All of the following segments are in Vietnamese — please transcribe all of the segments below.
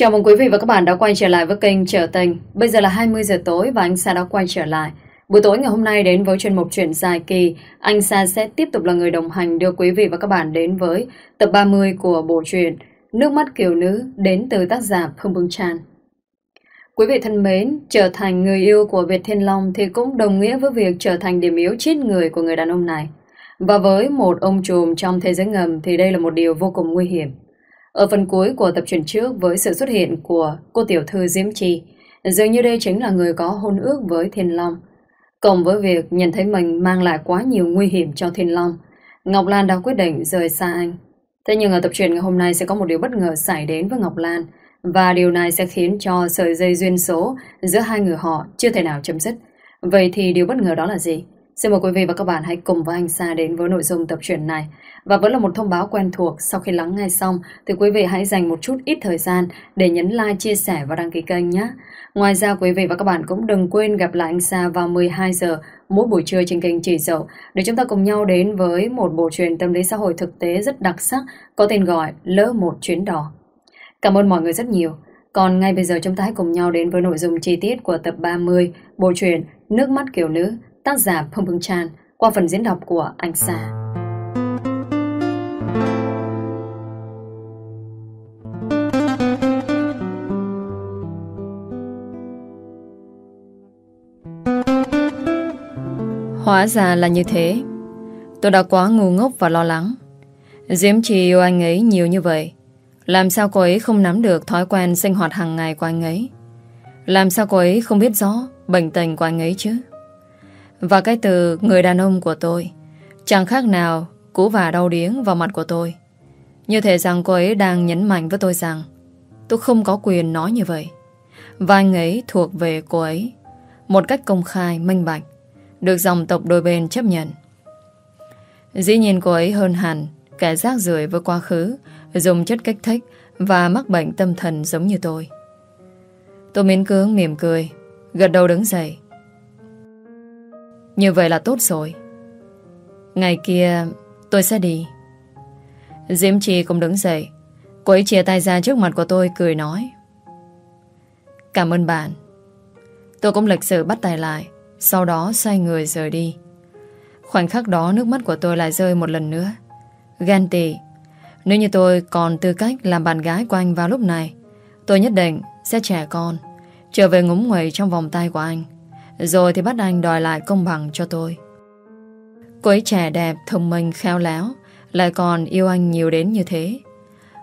Chào mừng quý vị và các bạn đã quay trở lại với kênh Trở Tình. Bây giờ là 20 giờ tối và anh Sa đã quay trở lại. Buổi tối ngày hôm nay đến với chuyên mục chuyện dài kỳ, anh Sa sẽ tiếp tục là người đồng hành đưa quý vị và các bạn đến với tập 30 của bộ truyện Nước mắt kiều nữ đến từ tác giả Phương Bương Tràn. Quý vị thân mến, trở thành người yêu của Việt Thiên Long thì cũng đồng nghĩa với việc trở thành điểm yếu chết người của người đàn ông này. Và với một ông trùm trong thế giới ngầm thì đây là một điều vô cùng nguy hiểm. Ở phần cuối của tập truyền trước với sự xuất hiện của cô tiểu thư Diễm Trì, dường như đây chính là người có hôn ước với Thiên Long. Cộng với việc nhận thấy mình mang lại quá nhiều nguy hiểm cho Thiên Long, Ngọc Lan đã quyết định rời xa anh. Thế nhưng ở tập truyền ngày hôm nay sẽ có một điều bất ngờ xảy đến với Ngọc Lan và điều này sẽ khiến cho sợi dây duyên số giữa hai người họ chưa thể nào chấm dứt. Vậy thì điều bất ngờ đó là gì? Xin mời quý vị và các bạn hãy cùng với anh Sa đến với nội dung tập truyện này. Và vẫn là một thông báo quen thuộc, sau khi lắng nghe xong thì quý vị hãy dành một chút ít thời gian để nhấn like, chia sẻ và đăng ký kênh nhé. Ngoài ra quý vị và các bạn cũng đừng quên gặp lại anh Sa vào 12 giờ mỗi buổi trưa trên kênh Chỉ Dậu để chúng ta cùng nhau đến với một bộ truyện tâm lý xã hội thực tế rất đặc sắc có tên gọi Lỡ một chuyến đò. Cảm ơn mọi người rất nhiều. Còn ngay bây giờ chúng ta hãy cùng nhau đến với nội dung chi tiết của tập 30 bộ truyện Nước mắt kiểu nữ tác giả Phong Phương tràn qua phần diễn đọc của Anh Sa. Hóa ra là như thế. Tôi đã quá ngu ngốc và lo lắng. Diễm Trì yêu anh ấy nhiều như vậy. Làm sao cô ấy không nắm được thói quen sinh hoạt hàng ngày của anh ấy? Làm sao cô ấy không biết rõ bệnh tình của anh ấy chứ? Và cái từ người đàn ông của tôi Chẳng khác nào Cú và đau điếng vào mặt của tôi. Như thể rằng cô ấy đang nhấn mạnh với tôi rằng Tôi không có quyền nói như vậy. Và anh ấy thuộc về cô ấy Một cách công khai, minh bạch Được dòng tộc đôi bên chấp nhận. Dĩ nhiên cô ấy hơn hẳn Kẻ rác rưởi với quá khứ Dùng chất kích thích Và mắc bệnh tâm thần giống như tôi. Tôi miễn cưỡng mỉm cười Gật đầu đứng dậy như vậy là tốt rồi. Ngày kia, tôi sẽ đi. Diễm Trì cũng đứng dậy. Cô ấy chia tay ra trước mặt của tôi, Cười nói. Cảm ơn bạn. Tôi cũng lịch sự bắt tay lại, Sau đó xoay người rời đi. Khoảnh khắc đó, nước mắt của tôi lại rơi một lần nữa. Gan tị. Nếu như tôi còn tư cách làm bạn gái của anh vào lúc này, Tôi nhất định sẽ trẻ con, Trở về ngúng nguầy trong vòng tay của anh rồi thì bắt anh đòi lại công bằng cho tôi. Cô ấy trẻ đẹp, thông minh, khéo léo Lại còn yêu anh nhiều đến như thế.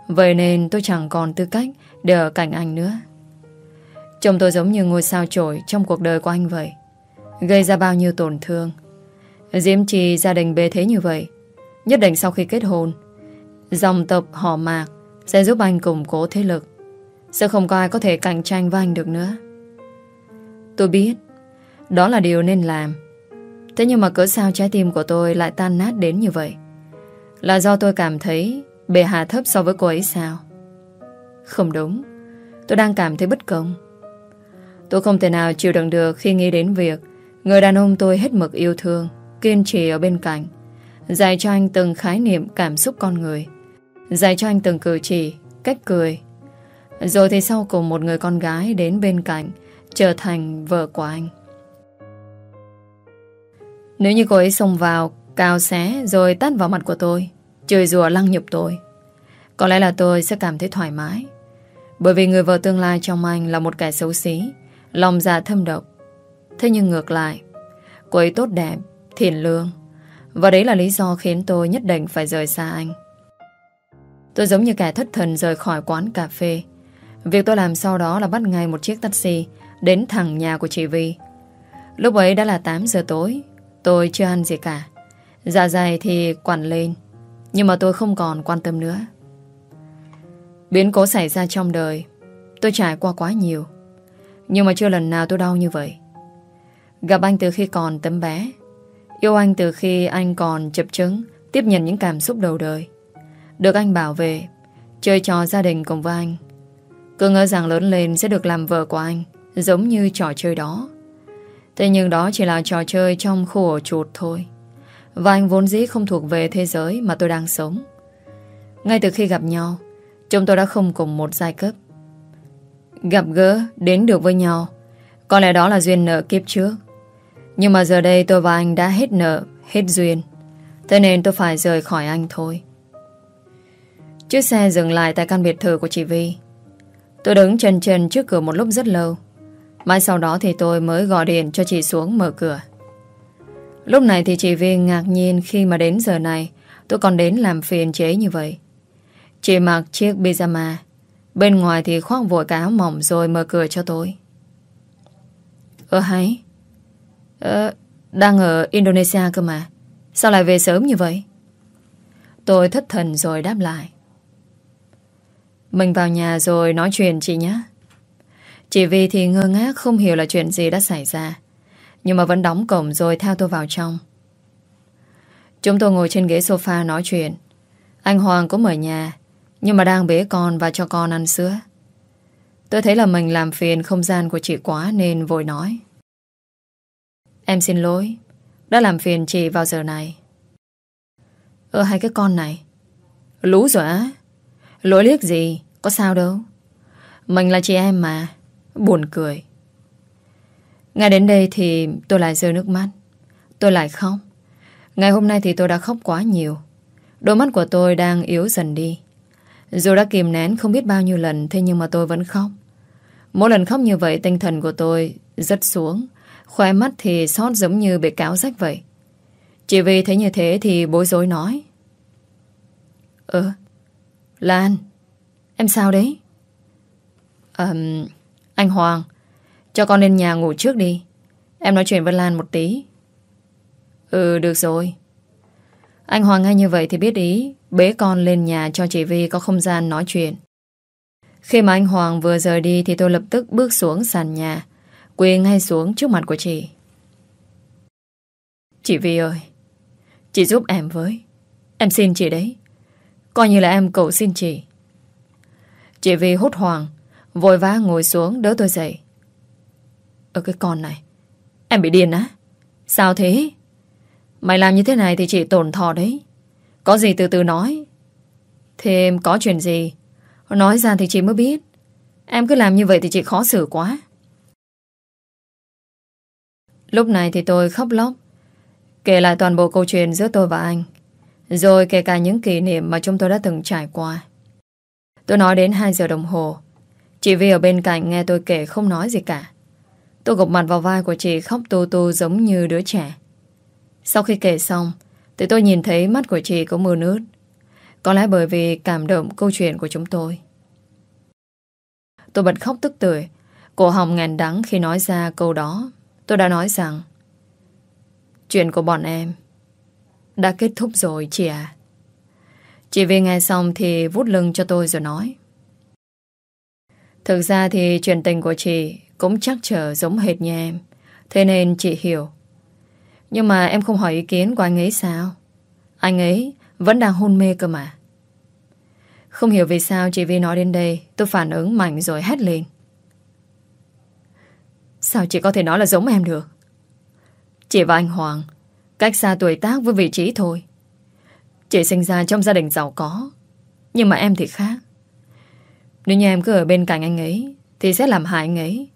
Vậy nên tôi chẳng còn tư cách Để ở cạnh anh nữa. Chồng tôi giống như ngôi sao trổi Trong cuộc đời của anh vậy Gây ra bao nhiêu tổn thương. Diễm trì gia đình bê thế như vậy Nhất định sau khi kết hôn Dòng tộc họ mạc Sẽ giúp anh củng cố thế lực Sẽ không có ai có thể cạnh tranh với anh được nữa. Tôi biết đó là điều nên làm. Thế nhưng mà cỡ sao trái tim của tôi lại tan nát đến như vậy? Là do tôi cảm thấy Bề hạ thấp so với cô ấy sao? Không đúng. Tôi đang cảm thấy bất công. Tôi không thể nào chịu đựng được khi nghĩ đến việc Người đàn ông tôi hết mực yêu thương, Kiên trì ở bên cạnh, Dạy cho anh từng khái niệm cảm xúc con người, Dạy cho anh từng cử chỉ, Cách cười. Rồi thì sau cùng một người con gái đến bên cạnh Trở thành vợ của anh nếu như cô ấy xông vào Cào xé rồi tát vào mặt của tôi chửi rùa lăng nhục tôi Có lẽ là tôi sẽ cảm thấy thoải mái. Bởi vì người vợ tương lai trong anh Là một kẻ xấu xí Lòng dạ thâm độc. Thế nhưng ngược lại Cô ấy tốt đẹp, thiện lương. Và đấy là lý do khiến tôi nhất định phải rời xa anh. Tôi giống như kẻ thất thần rời khỏi quán cà phê. Việc tôi làm sau đó là bắt ngay một chiếc taxi Đến thẳng nhà của chị Vi. Lúc ấy đã là 8 giờ tối Tôi chưa ăn gì cả. Dạ dày thì quản lên, Nhưng mà tôi không còn quan tâm nữa. Biến cố xảy ra trong đời, Tôi trải qua quá nhiều, Nhưng mà chưa lần nào tôi đau như vậy. Gặp anh từ khi còn tấm bé, Yêu anh từ khi anh còn chập chứng Tiếp nhận những cảm xúc đầu đời. Được anh bảo vệ, Chơi trò gia đình cùng với anh. Cứ ngỡ rằng lớn lên sẽ được làm vợ của anh, Giống như trò chơi đó. Thế nhưng đó chỉ là trò chơi trong khu ổ chuột thôi. Và anh vốn dĩ không thuộc về thế giới mà tôi đang sống. Ngay từ khi gặp nhau, chúng tôi đã không cùng một giai cấp. Gặp gỡ, đến được với nhau Có lẽ đó là duyên nợ kiếp trước Nhưng mà giờ đây tôi và anh đã hết nợ Hết duyên Thế nên tôi phải rời khỏi anh thôi Chiếc xe dừng lại tại căn biệt thự của chị Vi Tôi đứng chân chân trước cửa một lúc rất lâu Mãi sau đó thì tôi mới gọi điện cho chị xuống mở cửa Lúc này thì chị Vi ngạc nhiên khi mà đến giờ này tôi còn đến làm phiền chế như vậy. Chị mặc chiếc pyjama Bên ngoài thì khoác vội cái áo mỏng rồi mở cửa cho tôi. Ơ hay Ờ, đang ở Indonesia cơ mà. Sao lại về sớm như vậy? Tôi thất thần rồi đáp lại. Mình vào nhà rồi nói chuyện chị nhé. Chị Vi thì ngơ ngác không hiểu là chuyện gì đã xảy ra. Nhưng mà vẫn đóng cổng rồi theo tôi vào trong. Chúng tôi ngồi trên ghế sofa nói chuyện. Anh Hoàng cũng ở nhà, nhưng mà đang bế con và cho con ăn sữa. Tôi thấy là mình làm phiền không gian của chị quá nên vội nói. Em xin lỗi, đã làm phiền chị vào giờ này. Ơ hai cái con này, lú rồi á. Lỗi liếc gì, có sao đâu. Mình là chị em mà, buồn cười. Ngay đến đây thì tôi lại rơi nước mắt. Tôi lại khóc. Ngày hôm nay thì tôi đã khóc quá nhiều. Đôi mắt của tôi đang yếu dần đi. Dù đã kìm nén không biết bao nhiêu lần, Thế nhưng mà tôi vẫn khóc Mỗi lần khóc như vậy, tinh thần của tôi rất xuống Khóe mắt thì sót giống như bị cáo rách vậy Chỉ vì thấy như thế thì bối rối nói Ờ Lan, Em sao đấy Ờ anh Hoàng, Cho con lên nhà ngủ trước đi. Em nói chuyện với Lan một tí. Ừ được rồi. Anh Hoàng nghe như vậy thì biết ý, Bế con lên nhà cho chị Vi có không gian nói chuyện. Khi mà anh Hoàng vừa rời đi Thì tôi lập tức bước xuống sàn nhà, Quỳ ngay xuống trước mặt của chị. Chị Vi ơi, Chị giúp em với. Em xin chị đấy. Coi như là em cầu xin chị. Chị Vi hốt hoảng Vội vã ngồi xuống, đỡ tôi dậy. Ở cái con này, Em bị điên á. Sao thế? Mày làm như thế này thì chị tổn thọ đấy. Có gì từ từ nói. Thêm có chuyện gì? Nói ra thì chị mới biết. Em cứ làm như vậy thì chị khó xử quá. Lúc này thì tôi khóc lóc. Kể lại toàn bộ câu chuyện giữa tôi và anh. Rồi kể cả những kỷ niệm Mà chúng tôi đã từng trải qua. Tôi nói đến 2 giờ đồng hồ. Chị Vi ở bên cạnh nghe tôi kể không nói gì cả. Tôi gục mặt vào vai của chị khóc tu tu giống như đứa trẻ. Sau khi kể xong, Thì tôi nhìn thấy mắt của chị có mưa nước. Có lẽ bởi vì cảm động câu chuyện của chúng tôi. Tôi bật khóc tức tưởi. Cổ họng ngàn đắng khi nói ra câu đó. Tôi đã nói rằng, Chuyện của bọn em Đã kết thúc rồi chị à Chị về nghe xong thì vút lưng cho tôi rồi nói Thực ra thì chuyện tình của chị Cũng chắc trở giống hệt như em. Thế nên chị hiểu. Nhưng mà em không hỏi ý kiến của anh ấy sao? Anh ấy Vẫn đang hôn mê cơ mà. Không hiểu vì sao chị Vi nói đến đây, Tôi phản ứng mạnh rồi hét lên. Sao chị có thể nói là giống em được? Chị và anh Hoàng, Cách xa tuổi tác với vị trí thôi. Chị sinh ra trong gia đình giàu có, Nhưng mà em thì khác. Nếu như em cứ ở bên cạnh anh ấy, Thì sẽ làm hại anh ấy.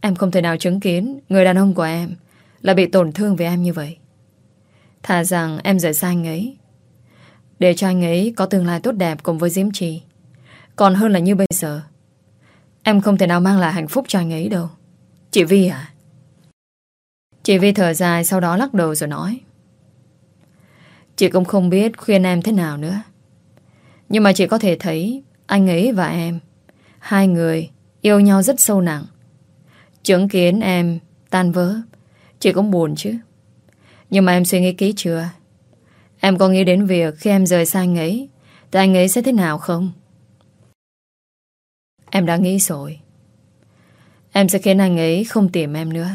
Em không thể nào chứng kiến Người đàn ông của em Là bị tổn thương vì em như vậy. Thà rằng em rời xa anh ấy, Để cho anh ấy có tương lai tốt đẹp Cùng với Diễm Trì. Còn hơn là như bây giờ, Em không thể nào mang lại hạnh phúc cho anh ấy đâu. Chị Vi à? Chị Vi thở dài sau đó lắc đầu rồi nói. Chị cũng không biết khuyên em thế nào nữa. Nhưng mà chị có thể thấy anh ấy và em, Hai người yêu nhau rất sâu nặng. Chứng kiến em tan vỡ, Chị cũng buồn chứ. Nhưng mà em suy nghĩ kỹ chưa? Em có nghĩ đến việc khi em rời xa anh ấy, Thì anh ấy sẽ thế nào không? Em đã nghĩ rồi. Em sẽ khiến anh ấy không tìm em nữa.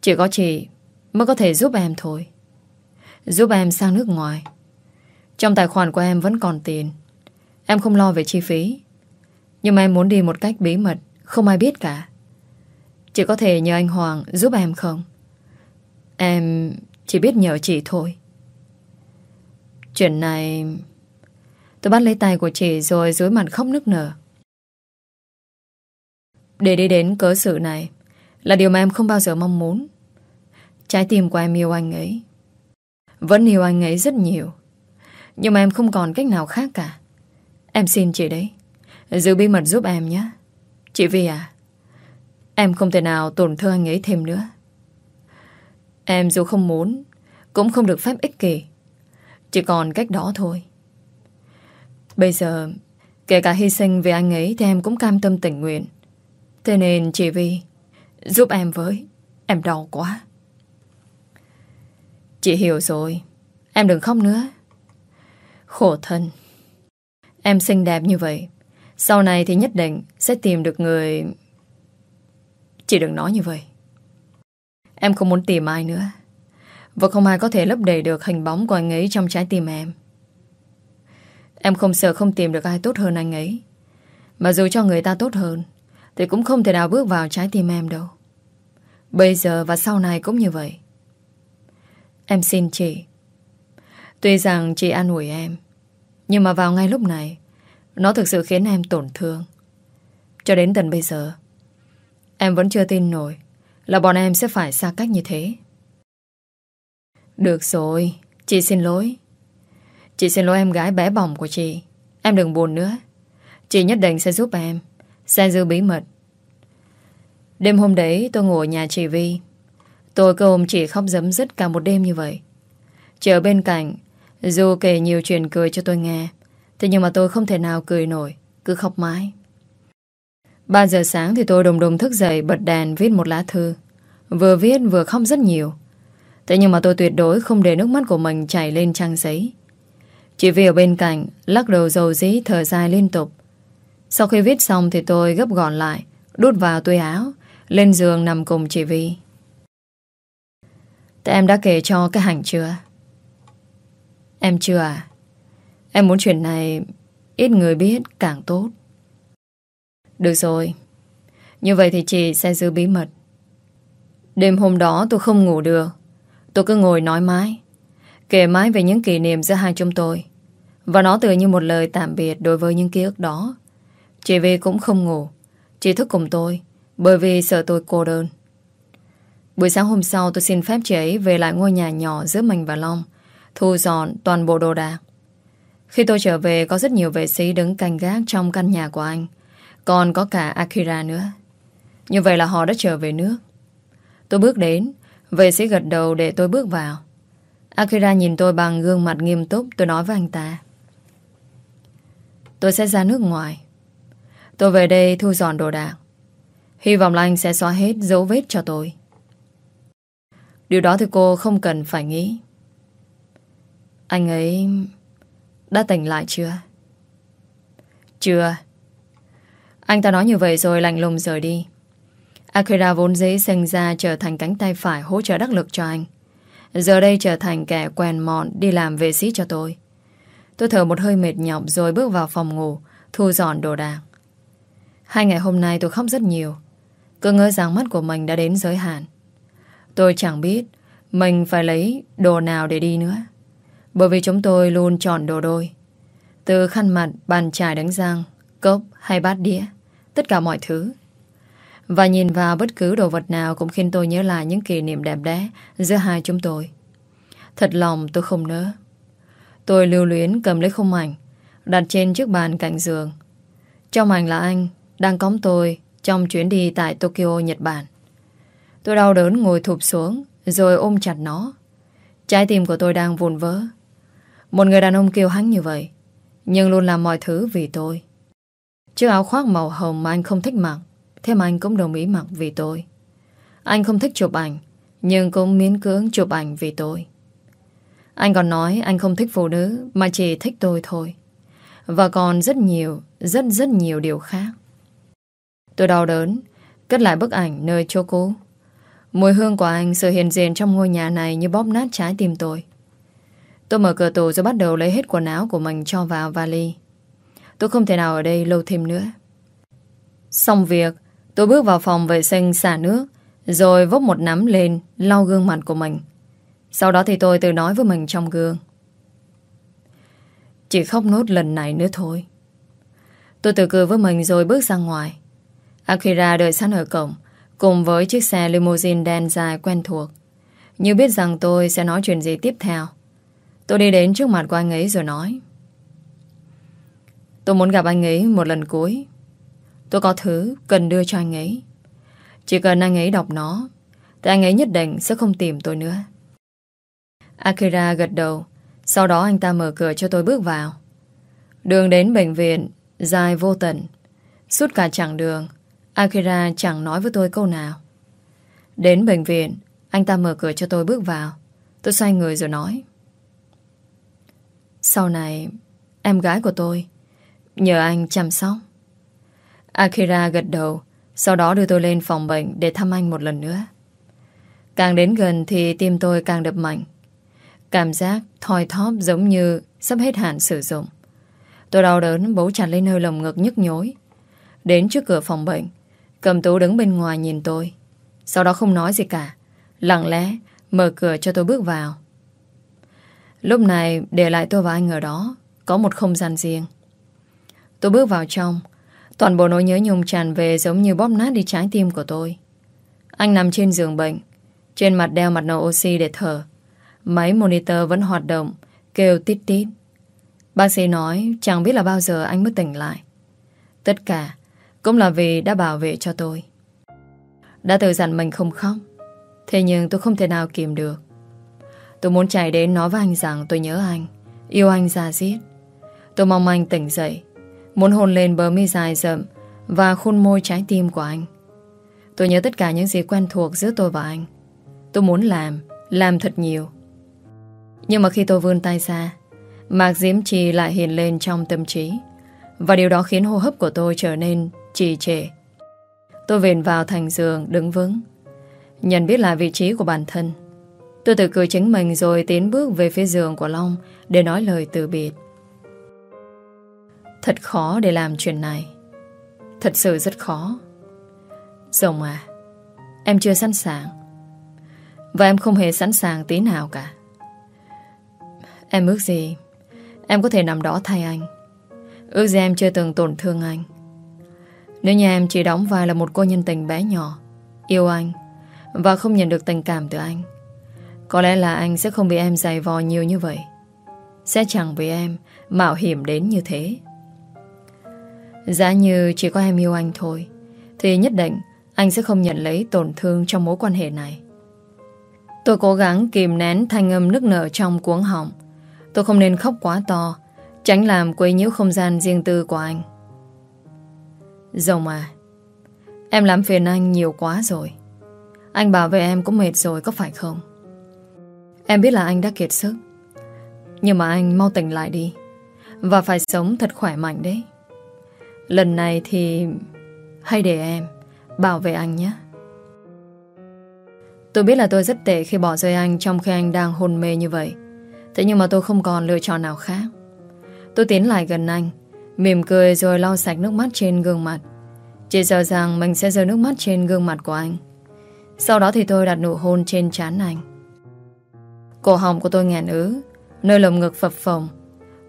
Chỉ có chị Mới có thể giúp em thôi. Giúp em sang nước ngoài. Trong tài khoản của em vẫn còn tiền. Em không lo về chi phí. Nhưng mà em muốn đi một cách bí mật, Không ai biết cả. Chỉ có thể nhờ anh Hoàng giúp em không? Em chỉ biết nhờ chị thôi. Chuyện này, Tôi bắt lấy tay của chị rồi dưới mặt khóc nức nở. Để đi đến cớ sự này Là điều mà em không bao giờ mong muốn. Trái tim của em yêu anh ấy. Vẫn yêu anh ấy rất nhiều. Nhưng mà em không còn cách nào khác cả. Em xin chị đấy. Giữ bí mật giúp em nhé. Chị Vi à Em không thể nào tổn thương anh ấy thêm nữa. Em dù không muốn, Cũng không được phép ích kỷ. Chỉ còn cách đó thôi. Bây giờ, Kể cả hy sinh vì anh ấy Thì em cũng cam tâm tình nguyện. Thế nên chị Vi, Giúp em với. Em đau quá. Chị hiểu rồi. Em đừng khóc nữa. Khổ thân. Em xinh đẹp như vậy, Sau này thì nhất định sẽ tìm được người Chị đừng nói như vậy. Em không muốn tìm ai nữa, Và không ai có thể lấp đầy được hình bóng của anh ấy trong trái tim em. Em không sợ không tìm được ai tốt hơn anh ấy, Mà dù cho người ta tốt hơn Thì cũng không thể nào bước vào trái tim em đâu. Bây giờ và sau này cũng như vậy. Em xin chị, Tuy rằng chị an ủi em nhưng mà vào ngay lúc này, Nó thực sự khiến em tổn thương. Cho đến tận bây giờ, Em vẫn chưa tin nổi Là bọn em sẽ phải xa cách như thế. Được rồi, Chị xin lỗi. Chị xin lỗi em gái bé bỏng của chị. Em đừng buồn nữa. Chị nhất định sẽ giúp em, Sẽ giữ bí mật. Đêm hôm đấy, tôi ngồi ở nhà chị Vi. Tôi cứ ôm chị khóc dấm dứt cả một đêm như vậy. Chị ở bên cạnh dù kể nhiều chuyện cười cho tôi nghe, Thế nhưng mà tôi không thể nào cười nổi, Cứ khóc mãi. 3 giờ sáng thì tôi đồng đồng thức dậy Bật đèn viết một lá thư. Vừa viết vừa khóc rất nhiều. Thế nhưng mà tôi tuyệt đối không để nước mắt của mình chảy lên trang giấy. Chỉ vì ở bên cạnh Lắc đầu dầu dí thở dài liên tục. Sau khi viết xong thì tôi gấp gọn lại, Đút vào túi áo, Lên giường nằm cùng chị Vi. Thế em đã kể cho cái hành chưa? Em chưa à? Em muốn chuyện này ít người biết càng tốt. Được rồi. Như vậy thì chị sẽ giữ bí mật. Đêm hôm đó tôi không ngủ được. Tôi cứ ngồi nói mãi. Kể mãi về những kỷ niệm giữa hai chúng tôi. Và nó tựa như một lời tạm biệt đối với những ký ức đó. Chị về cũng không ngủ. Chị thức cùng tôi. Bởi vì sợ tôi cô đơn. Buổi sáng hôm sau tôi xin phép chị ấy về lại ngôi nhà nhỏ giữa mình và Long, thu dọn toàn bộ đồ đạc. Khi tôi trở về có rất nhiều vệ sĩ đứng canh gác trong căn nhà của anh, còn có cả Akira nữa. Như vậy là họ đã trở về nước. Tôi bước đến, vệ sĩ gật đầu để tôi bước vào. Akira nhìn tôi bằng gương mặt nghiêm túc, tôi nói với anh ta. Tôi sẽ ra nước ngoài. Tôi về đây thu dọn đồ đạc. Hy vọng là anh sẽ xóa hết dấu vết cho tôi. Điều đó thì cô không cần phải nghĩ. Anh ấy đã tỉnh lại chưa? Chưa. Anh ta nói như vậy rồi lạnh lùng rời đi. Akira vốn dĩ sinh ra trở thành cánh tay phải hỗ trợ đắc lực cho anh. Giờ đây trở thành kẻ quen mọn đi làm vệ sĩ cho tôi. Tôi thở một hơi mệt nhọc rồi bước vào phòng ngủ, thu dọn đồ đạc. Hai ngày hôm nay tôi khóc rất nhiều. Cứ ngỡ rằng mắt của mình đã đến giới hạn. Tôi chẳng biết mình phải lấy đồ nào để đi nữa. Bởi vì chúng tôi luôn chọn đồ đôi. Từ khăn mặt, bàn chải đánh răng, cốc hay bát đĩa. Tất cả mọi thứ. Và nhìn vào bất cứ đồ vật nào cũng khiến tôi nhớ lại những kỷ niệm đẹp đẽ giữa hai chúng tôi. Thật lòng tôi không nỡ. Tôi lưu luyến cầm lấy khung ảnh, đặt trên chiếc bàn cạnh giường. Trong ảnh là anh, đang cõng tôi trong chuyến đi tại Tokyo, Nhật Bản. Tôi đau đớn ngồi thụp xuống Rồi ôm chặt nó Trái tim của tôi đang vùn vỡ một người đàn ông kêu hắn như vậy, Nhưng luôn làm mọi thứ vì tôi. Chiếc áo khoác màu hồng mà anh không thích mặc Thế mà anh cũng đồng ý mặc vì tôi. Anh không thích chụp ảnh, Nhưng cũng miễn cưỡng chụp ảnh vì tôi. Anh còn nói anh không thích phụ nữ, Mà chỉ thích tôi thôi. Và còn rất nhiều, Rất rất nhiều điều khác. Tôi đau đớn, Cất lại bức ảnh nơi chỗ cũ. Mùi hương của anh sự hiện diện trong ngôi nhà này như bóp nát trái tim tôi. Tôi mở cửa tủ rồi bắt đầu lấy hết quần áo của mình cho vào vali. Tôi không thể nào ở đây lâu thêm nữa. Xong việc, tôi bước vào phòng vệ sinh xả nước, rồi vốc một nắm lên, lau gương mặt của mình. Sau đó thì tôi tự nói với mình trong gương. Chỉ khóc nốt lần này nữa thôi. Tôi tự cười với mình rồi bước ra ngoài. Akira đợi sẵn ở cổng Cùng với chiếc xe limousine đen dài quen thuộc Như biết rằng tôi sẽ nói chuyện gì tiếp theo Tôi đi đến trước mặt của anh ấy rồi nói. Tôi muốn gặp anh ấy một lần cuối. Tôi có thứ cần đưa cho anh ấy. Chỉ cần anh ấy đọc nó, Thì anh ấy nhất định sẽ không tìm tôi nữa. Akira gật đầu. Sau đó anh ta mở cửa cho tôi bước vào. Đường đến bệnh viện Dài vô tận. Suốt cả chặng đường, Akira chẳng nói với tôi câu nào. Đến bệnh viện, Anh ta mở cửa cho tôi bước vào. Tôi xoay người rồi nói. Sau này, Em gái của tôi, Nhờ anh chăm sóc. Akira gật đầu, Sau đó đưa tôi lên phòng bệnh Để thăm anh một lần nữa. Càng đến gần thì tim tôi càng đập mạnh. Cảm giác thoi thóp giống như Sắp hết hạn sử dụng. Tôi đau đớn bấu chặt lên hơi lồng ngực nhức nhối. Đến trước cửa phòng bệnh, Cầm tú đứng bên ngoài nhìn tôi. Sau đó không nói gì cả, Lặng lẽ mở cửa cho tôi bước vào. Lúc này để lại tôi và anh ở đó, Có một không gian riêng. Tôi bước vào trong, Toàn bộ nỗi nhớ nhung tràn về Giống như bóp nát đi trái tim của tôi. Anh nằm trên giường bệnh, Trên mặt đeo mặt nổ oxy để thở. Máy monitor vẫn hoạt động, Kêu tít tít. Bác sĩ nói, chẳng biết là bao giờ anh mới tỉnh lại. Tất cả Cũng là vì đã bảo vệ cho tôi. Đã tự dặn mình không khóc, Thế nhưng tôi không thể nào kìm được. Tôi muốn chạy đến nói với anh rằng tôi nhớ anh. Yêu anh ra giết. Tôi mong anh tỉnh dậy. Muốn hôn lên bờ mi dài rậm Và khuôn môi trái tim của anh. Tôi nhớ tất cả những gì quen thuộc giữa tôi và anh. Tôi muốn làm Làm thật nhiều. Nhưng mà khi tôi vươn tay ra, Mạc Diễm Trì lại hiện lên trong tâm trí. Và điều đó khiến hô hấp của tôi trở nên trì trệ. Tôi vền vào thành giường, đứng vững. Nhận biết lại vị trí của bản thân. Tôi tự cười chính mình rồi tiến bước về phía giường của Long Để nói lời từ biệt. Thật khó để làm chuyện này. Thật sự rất khó. Rồng à Em chưa sẵn sàng. Và em không hề sẵn sàng tí nào cả. Em ước gì Em có thể nằm đó thay anh. Ước gì em chưa từng tổn thương anh. Nếu như em chỉ đóng vai là một cô nhân tình bé nhỏ, Yêu anh Và không nhận được tình cảm từ anh có lẽ là anh sẽ không bị em dày vò nhiều như vậy. Sẽ chẳng vì em Mạo hiểm đến như thế. Giá như chỉ có em yêu anh thôi, Thì nhất định Anh sẽ không nhận lấy tổn thương trong mối quan hệ này. Tôi cố gắng kìm nén thanh âm nức nở trong cuống họng. Tôi không nên khóc quá to, Tránh làm quấy nhiễu không gian riêng tư của anh. Rồng à Em làm phiền anh nhiều quá rồi. Anh bảo vệ em cũng mệt rồi có phải không? Em biết là anh đã kiệt sức. Nhưng mà anh mau tỉnh lại đi. Và phải sống thật khỏe mạnh đấy. Lần này thì Hãy để em Bảo vệ anh nhé. Tôi biết là tôi rất tệ khi bỏ rơi anh Trong khi anh đang hôn mê như vậy. Thế nhưng mà tôi không còn lựa chọn nào khác. Tôi tiến lại gần anh, Mỉm cười rồi lau sạch nước mắt trên gương mặt. Chỉ sợ rằng mình sẽ rơi nước mắt trên gương mặt của anh. Sau đó thì tôi đặt nụ hôn trên trán anh. Cổ họng của tôi ngàn ứ, Nơi lồng ngực phập phồng.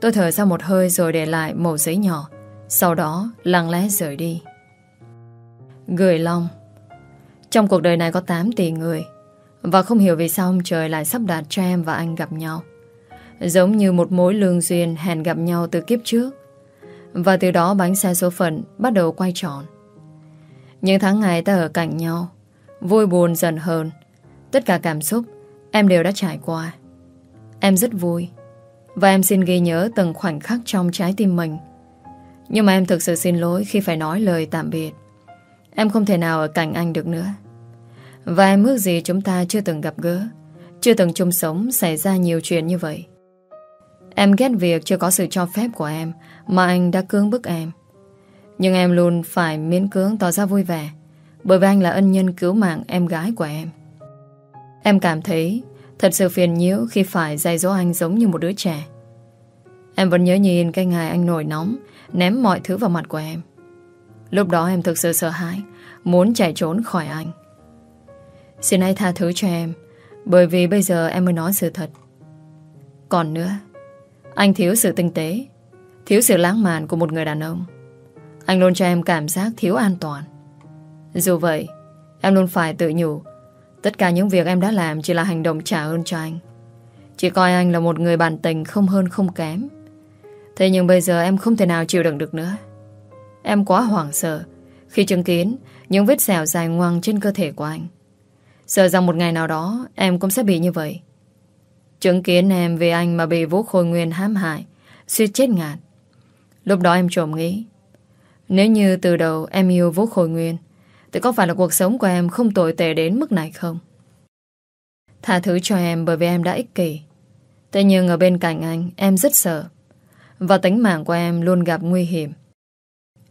Tôi thở ra một hơi rồi để lại mẩu giấy nhỏ, Sau đó lặng lẽ rời đi. Gửi Long Trong cuộc đời này có 8 tỷ người, Và không hiểu vì sao ông trời lại sắp đặt cho em và anh gặp nhau. Giống như một mối lương duyên hẹn gặp nhau từ kiếp trước, Và từ đó bánh xe số phận bắt đầu quay tròn. Những tháng ngày ta ở cạnh nhau, Vui buồn dần hơn Tất cả cảm xúc Em đều đã trải qua. Em rất vui. Và em xin ghi nhớ từng khoảnh khắc trong trái tim mình. Nhưng mà em thực sự xin lỗi Khi phải nói lời tạm biệt. Em không thể nào ở cạnh anh được nữa. Và em ước gì chúng ta chưa từng gặp gỡ, Chưa từng chung sống Xảy ra nhiều chuyện như vậy. Em ghét việc chưa có sự cho phép của em Mà anh đã cưỡng bức em. Nhưng em luôn phải miễn cưỡng tỏ ra vui vẻ, Bởi vì anh là ân nhân cứu mạng em gái của em. Em cảm thấy Thật sự phiền nhiễu khi phải dạy dỗ anh giống như một đứa trẻ. Em vẫn nhớ nhìn cái ngày anh nổi nóng Ném mọi thứ vào mặt của em. Lúc đó em thực sự sợ hãi Muốn chạy trốn khỏi anh. Xin hãy tha thứ cho em Bởi vì bây giờ em mới nói sự thật. Còn nữa anh thiếu sự tinh tế Thiếu sự lãng mạn của một người đàn ông. Anh luôn cho em cảm giác thiếu an toàn. Dù vậy, em luôn phải tự nhủ Tất cả những việc em đã làm chỉ là hành động trả ơn cho anh. Chỉ coi anh là một người bạn tình không hơn không kém. Thế nhưng bây giờ em không thể nào chịu đựng được nữa. Em quá hoảng sợ khi chứng kiến những vết sẹo dài ngoằng trên cơ thể của anh. Sợ rằng một ngày nào đó em cũng sẽ bị như vậy. Chứng kiến em vì anh mà bị Vũ Khôi Nguyên hãm hại, suýt chết ngạt. Lúc đó em trộm nghĩ, nếu như từ đầu em yêu Vũ Khôi Nguyên, thì có phải là cuộc sống của em không tồi tệ đến mức này không? Tha thứ cho em bởi vì em đã ích kỷ. Thế nhưng ở bên cạnh anh, em rất sợ. Và tính mạng của em luôn gặp nguy hiểm.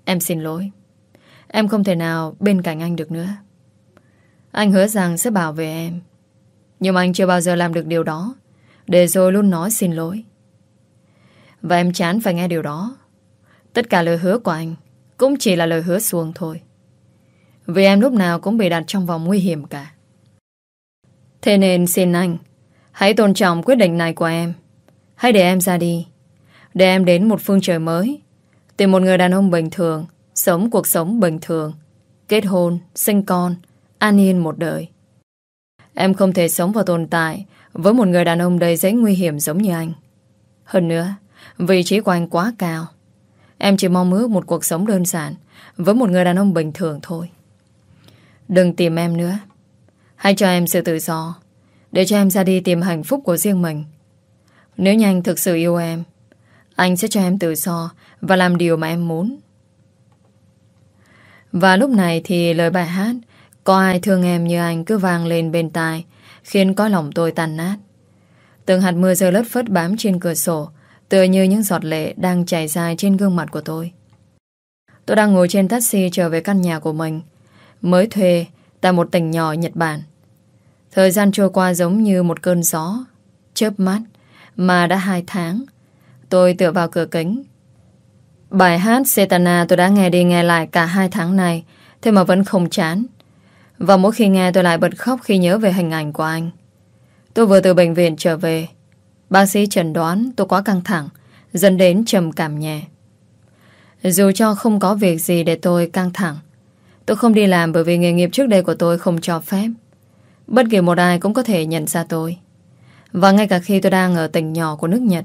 Em xin lỗi. Em không thể nào bên cạnh anh được nữa. Anh hứa rằng sẽ bảo vệ em. Nhưng anh chưa bao giờ làm được điều đó. Để rồi luôn nói xin lỗi. Và em chán phải nghe điều đó. Tất cả lời hứa của anh cũng chỉ là lời hứa xuông thôi. Vì em lúc nào cũng bị đặt trong vòng nguy hiểm cả. Thế nên xin anh, hãy tôn trọng quyết định này của em. Hãy để em ra đi. Để em đến một phương trời mới. Tìm một người đàn ông bình thường, sống cuộc sống bình thường. Kết hôn, sinh con, an yên một đời. Em không thể sống và tồn tại với một người đàn ông đầy dễ nguy hiểm giống như anh. Hơn nữa, vị trí của anh quá cao. Em chỉ mong ước một cuộc sống đơn giản với một người đàn ông bình thường thôi. Đừng tìm em nữa. Hãy cho em sự tự do, Để cho em ra đi tìm hạnh phúc của riêng mình. Nếu như anh thực sự yêu em, Anh sẽ cho em tự do Và làm điều mà em muốn. Và lúc này thì lời bài hát, Có ai thương em như anh cứ vang lên bên tai, Khiến có lòng tôi tàn nát. Từng hạt mưa rơi lất phất bám trên cửa sổ, Tựa như những giọt lệ đang chảy dài trên gương mặt của tôi. Tôi đang ngồi trên taxi trở về căn nhà của mình Mới thuê Tại một tỉnh nhỏ Nhật Bản. Thời gian trôi qua giống như một cơn gió, Chớp mắt, Mà đã hai tháng. Tôi tựa vào cửa kính. Bài hát Setana tôi đã nghe đi nghe lại cả hai tháng này, Thế mà vẫn không chán. Và mỗi khi nghe tôi lại bật khóc khi nhớ về hình ảnh của anh. Tôi vừa từ bệnh viện trở về. Bác sĩ chẩn đoán tôi quá căng thẳng, Dẫn đến trầm cảm nhẹ. Dù cho không có việc gì để tôi căng thẳng Tôi không đi làm bởi vì nghề nghiệp trước đây của tôi không cho phép. Bất kỳ một ai cũng có thể nhận ra tôi. Và ngay cả khi tôi đang ở tỉnh nhỏ của nước Nhật.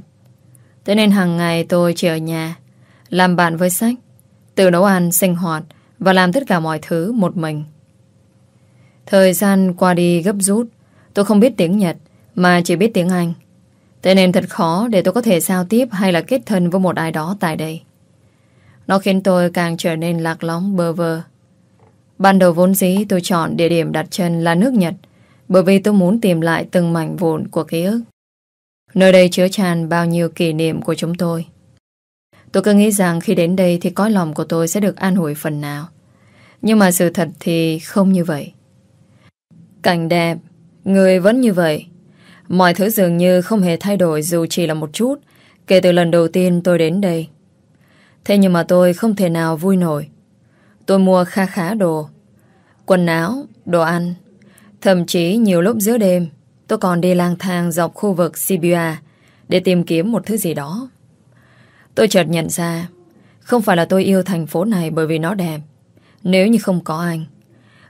Thế nên hàng ngày tôi chỉ ở nhà, làm bạn với sách, tự nấu ăn, sinh hoạt và làm tất cả mọi thứ một mình. Thời gian qua đi gấp rút, tôi không biết tiếng Nhật mà chỉ biết tiếng Anh. Thế nên thật khó để tôi có thể giao tiếp hay là kết thân với một ai đó tại đây. Nó khiến tôi càng trở nên lạc lõng bơ vơ. Ban đầu vốn dĩ tôi chọn địa điểm đặt chân là nước Nhật bởi vì tôi muốn tìm lại từng mảnh vụn của ký ức. Nơi đây chứa tràn bao nhiêu kỷ niệm của chúng tôi. Tôi cứ nghĩ rằng khi đến đây thì cõi lòng của tôi sẽ được an ủi phần nào. Nhưng mà sự thật thì không như vậy. Cảnh đẹp, người vẫn như vậy. Mọi thứ dường như không hề thay đổi dù chỉ là một chút kể từ lần đầu tiên tôi đến đây. Thế nhưng mà tôi không thể nào vui nổi Tôi mua kha khá đồ Quần áo, đồ ăn. Thậm chí nhiều lúc giữa đêm Tôi còn đi lang thang dọc khu vực Shibuya Để tìm kiếm một thứ gì đó. Tôi chợt nhận ra Không phải là tôi yêu thành phố này bởi vì nó đẹp. Nếu như không có anh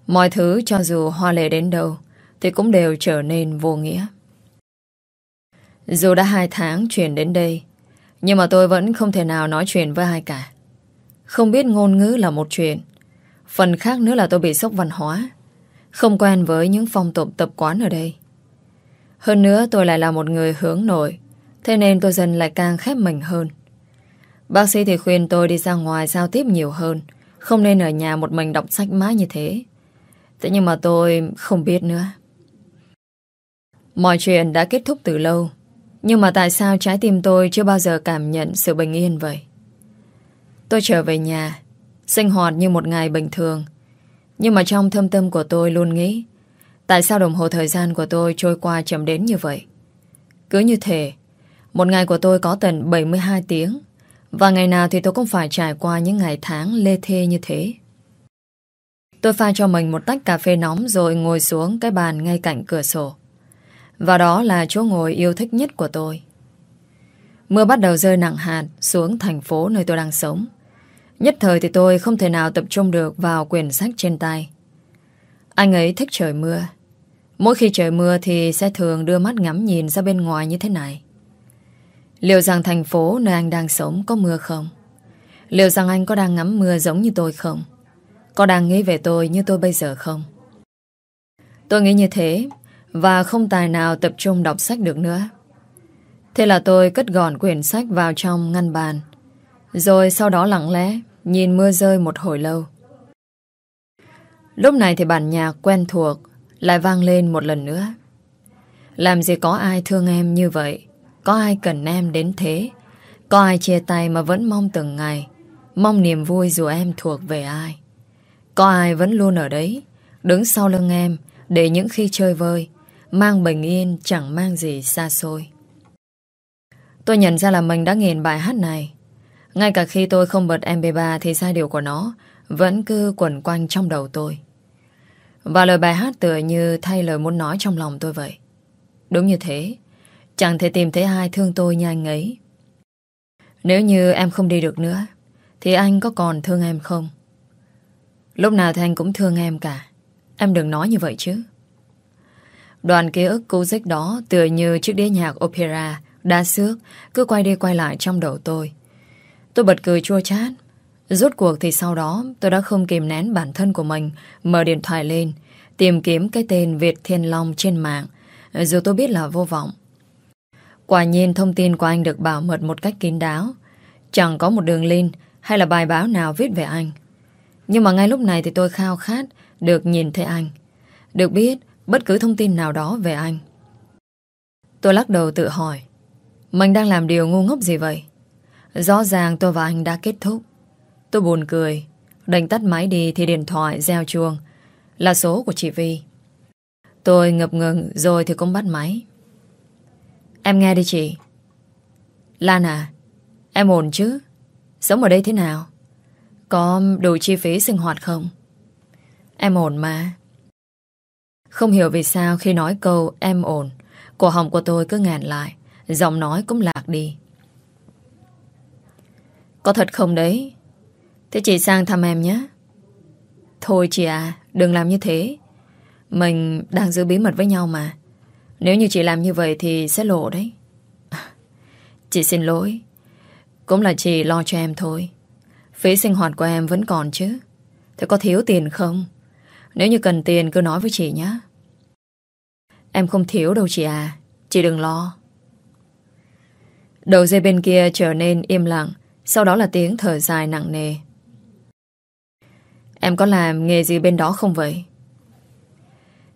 Mọi thứ cho dù hoa lệ đến đâu Thì cũng đều trở nên vô nghĩa. Dù đã hai tháng chuyển đến đây Nhưng mà tôi vẫn không thể nào nói chuyện với ai cả không biết ngôn ngữ là một chuyện. Phần khác nữa là tôi bị sốc văn hóa. Không quen với những phong tục tập quán ở đây. Hơn nữa, tôi lại là một người hướng nội, Thế nên tôi dần lại càng khép mình hơn. Bác sĩ thì khuyên tôi đi ra ngoài giao tiếp nhiều hơn, Không nên ở nhà một mình đọc sách mãi như thế. Thế nhưng mà tôi không biết nữa. Mọi chuyện đã kết thúc từ lâu, Nhưng mà tại sao trái tim tôi chưa bao giờ cảm nhận sự bình yên vậy? Tôi trở về nhà, Sinh hoạt như một ngày bình thường Nhưng mà trong thâm tâm của tôi luôn nghĩ, Tại sao đồng hồ thời gian của tôi trôi qua chậm đến như vậy Cứ như thế Một ngày của tôi có tận 72 tiếng, Và ngày nào thì tôi cũng phải trải qua những ngày tháng lê thê như thế Tôi pha cho mình một tách cà phê nóng rồi ngồi xuống cái bàn ngay cạnh cửa sổ. Và đó là chỗ ngồi yêu thích nhất của tôi. Mưa bắt đầu rơi nặng hạt xuống thành phố nơi tôi đang sống. Nhất thời thì tôi không thể nào tập trung được vào quyển sách trên tay. Anh ấy thích trời mưa. Mỗi khi trời mưa thì sẽ thường đưa mắt ngắm nhìn ra bên ngoài như thế này. Liệu rằng thành phố nơi anh đang sống có mưa không? Liệu rằng anh có đang ngắm mưa giống như tôi không? Có đang nghĩ về tôi như tôi bây giờ không? Tôi nghĩ như thế, và không tài nào tập trung đọc sách được nữa. Thế là tôi cất gọn quyển sách vào trong ngăn bàn. Rồi sau đó lặng lẽ nhìn mưa rơi một hồi lâu. Lúc này thì bản nhạc quen thuộc lại vang lên một lần nữa. Làm gì có ai thương em như vậy? Có ai cần em đến thế? Có ai chia tay mà vẫn mong từng ngày? Mong niềm vui dù em thuộc về ai? Có ai vẫn luôn ở đấy, đứng sau lưng em để những khi chơi vơi, mang bình yên chẳng mang gì xa xôi. Tôi nhận ra là mình đã nghiền bài hát này. Ngay cả khi tôi không bật MP3 thì giai điệu của nó vẫn cứ quẩn quanh trong đầu tôi. Và lời bài hát tựa như thay lời muốn nói trong lòng tôi vậy. Đúng như thế, chẳng thể tìm thấy ai thương tôi như anh ấy. Nếu như em không đi được nữa, thì anh có còn thương em không? Lúc nào thì anh cũng thương em cả. Em đừng nói như vậy chứ. Đoàn ký ức cú dích đó tựa như chiếc đĩa nhạc opera đa xước cứ quay đi quay lại trong đầu tôi. Tôi bật cười chua chát. Rốt cuộc thì sau đó, tôi đã không kìm nén bản thân của mình, mở điện thoại lên, tìm kiếm cái tên Việt Thiên Long trên mạng dù tôi biết là vô vọng. Quả nhiên thông tin của anh được bảo mật một cách kín đáo chẳng có một đường link hay là bài báo nào viết về anh. Nhưng mà ngay lúc này thì tôi khao khát được nhìn thấy anh. Được biết, bất cứ thông tin nào đó về anh. Tôi lắc đầu tự hỏi, mình đang làm điều ngu ngốc gì vậy? Rõ ràng tôi và anh đã kết thúc. Tôi buồn cười. Đành tắt máy đi thì điện thoại reo chuông. Là số của chị Vi. Tôi ngập ngừng rồi thì cũng bắt máy. Em nghe đi chị. Lan à, em ổn chứ? Sống ở đây thế nào? Có đủ chi phí sinh hoạt không? Em ổn mà. Không hiểu vì sao khi nói câu em ổn, cổ họng của tôi cứ ngàn lại, giọng nói cũng lạc đi. Có thật không đấy? Thế chị sang thăm em nhé. Thôi chị à, đừng làm như thế. Mình đang giữ bí mật với nhau mà. Nếu như chị làm như vậy thì sẽ lộ đấy. Chị xin lỗi. Cũng là chị lo cho em thôi. Phí sinh hoạt của em vẫn còn chứ. Thế có thiếu tiền không? Nếu như cần tiền cứ nói với chị nhé. Em không thiếu đâu chị à. Chị đừng lo. Đầu dây bên kia trở nên im lặng. Sau đó là tiếng thở dài nặng nề. Em có làm nghề gì bên đó không vậy?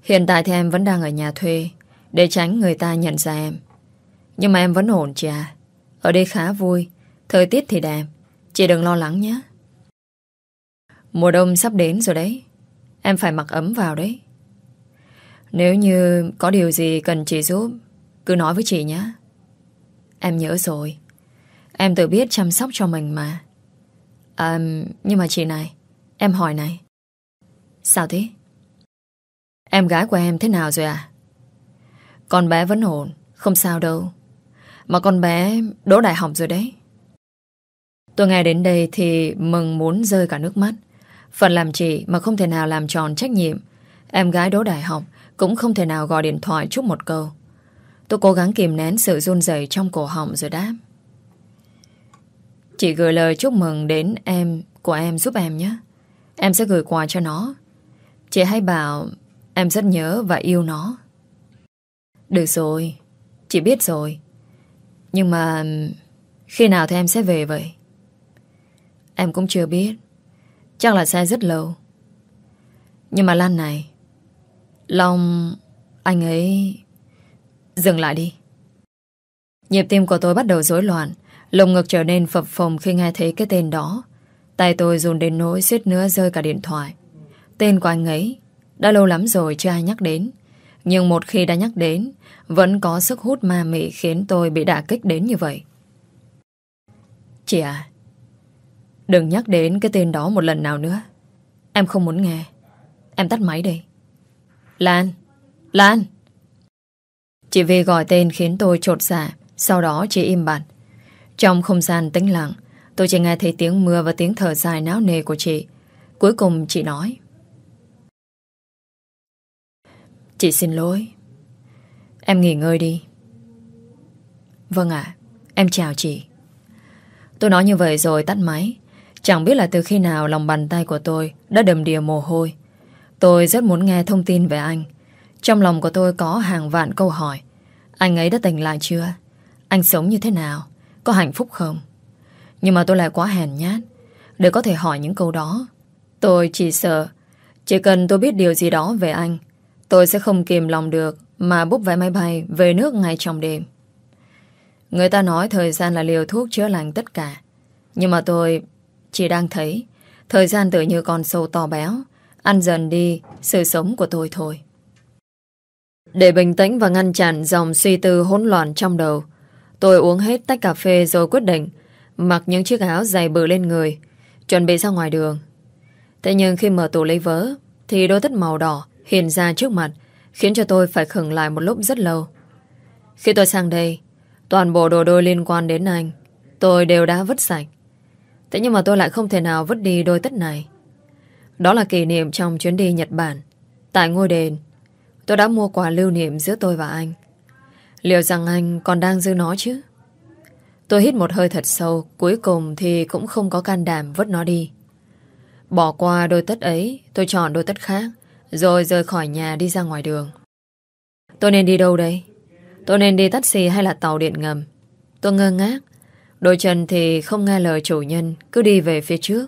Hiện tại thì em vẫn đang ở nhà thuê để tránh người ta nhận ra em. Nhưng mà em vẫn ổn chị à. Ở đây khá vui, thời tiết thì đẹp. Chị đừng lo lắng nhé. Mùa đông sắp đến rồi đấy. Em phải mặc ấm vào đấy. Nếu như có điều gì cần chị giúp, cứ nói với chị nhé. Em nhớ rồi. Em tự biết chăm sóc cho mình mà. À, nhưng mà chị này, em hỏi này. Sao thế? Em gái của em thế nào rồi à? Con bé vẫn ổn, không sao đâu. Mà con bé đỗ đại học rồi đấy. Tôi nghe đến đây thì mừng muốn rơi cả nước mắt. Phần làm chị mà không thể nào làm tròn trách nhiệm. Em gái đỗ đại học cũng không thể nào gọi điện thoại chúc một câu. Tôi cố gắng kìm nén sự run rẩy trong cổ họng rồi đáp. Chị gửi lời chúc mừng đến em của em giúp em nhé. Em sẽ gửi quà cho nó. Chị hãy bảo em rất nhớ và yêu nó. Được rồi, chị biết rồi. Nhưng mà khi nào thì em sẽ về vậy? Em cũng chưa biết. Chắc là sẽ rất lâu. Nhưng mà Lan này, Long, anh ấy... Dừng lại đi. Nhịp tim của tôi bắt đầu rối loạn. Lồng ngực trở nên phập phồng khi nghe thấy cái tên đó. Tay tôi dồn đến nỗi suýt nữa rơi cả điện thoại. Tên của anh ấy đã lâu lắm rồi chưa ai nhắc đến. Nhưng một khi đã nhắc đến, vẫn có sức hút ma mị khiến tôi bị đả kích đến như vậy. Chị à, đừng nhắc đến cái tên đó một lần nào nữa. Em không muốn nghe. Em tắt máy đi. Lan! Lan! Chị Vi gọi tên khiến tôi trột dạ, sau đó chị im bặt. Trong không gian tĩnh lặng, tôi chỉ nghe thấy tiếng mưa và tiếng thở dài náo nề của chị. Cuối cùng chị nói. Chị xin lỗi. Em nghỉ ngơi đi. Vâng ạ Em chào chị. Tôi nói như vậy rồi tắt máy. Chẳng biết là từ khi nào lòng bàn tay của tôi Đã đầm đìa mồ hôi. Tôi rất muốn nghe thông tin về anh. Trong lòng của tôi có hàng vạn câu hỏi. Anh ấy đã tỉnh lại chưa? Anh sống như thế nào? Có hạnh phúc không? Nhưng mà tôi lại quá hèn nhát. Để có thể hỏi những câu đó, Tôi chỉ sợ Chỉ cần tôi biết điều gì đó về anh, Tôi sẽ không kìm lòng được Mà bút vé máy bay về nước ngay trong đêm. Người ta nói thời gian là liều thuốc chữa lành tất cả, Nhưng mà tôi chỉ đang thấy Thời gian tự như con sâu to béo, Ăn dần đi sự sống của tôi thôi. Để bình tĩnh và ngăn chặn dòng suy tư hỗn loạn trong đầu Tôi uống hết tách cà phê rồi quyết định, Mặc những chiếc áo dày bự lên người, Chuẩn bị ra ngoài đường. Thế nhưng khi mở tủ lấy vớ, Thì đôi tất màu đỏ hiện ra trước mặt, Khiến cho tôi phải khửng lại một lúc rất lâu. Khi tôi sang đây, Toàn bộ đồ đôi liên quan đến anh, Tôi đều đã vứt sạch. Thế nhưng mà tôi lại không thể nào vứt đi đôi tất này. Đó là kỷ niệm trong chuyến đi Nhật Bản. Tại ngôi đền, Tôi đã mua quà lưu niệm giữa tôi và anh. Liệu rằng anh còn đang giữ nó chứ? Tôi hít một hơi thật sâu Cuối cùng thì cũng không có can đảm vứt nó đi. Bỏ qua đôi tất ấy Tôi chọn đôi tất khác Rồi rời khỏi nhà đi ra ngoài đường. Tôi nên đi đâu đây? Tôi nên đi taxi hay là tàu điện ngầm? Tôi ngơ ngác Đôi chân thì không nghe lời chủ nhân Cứ đi về phía trước.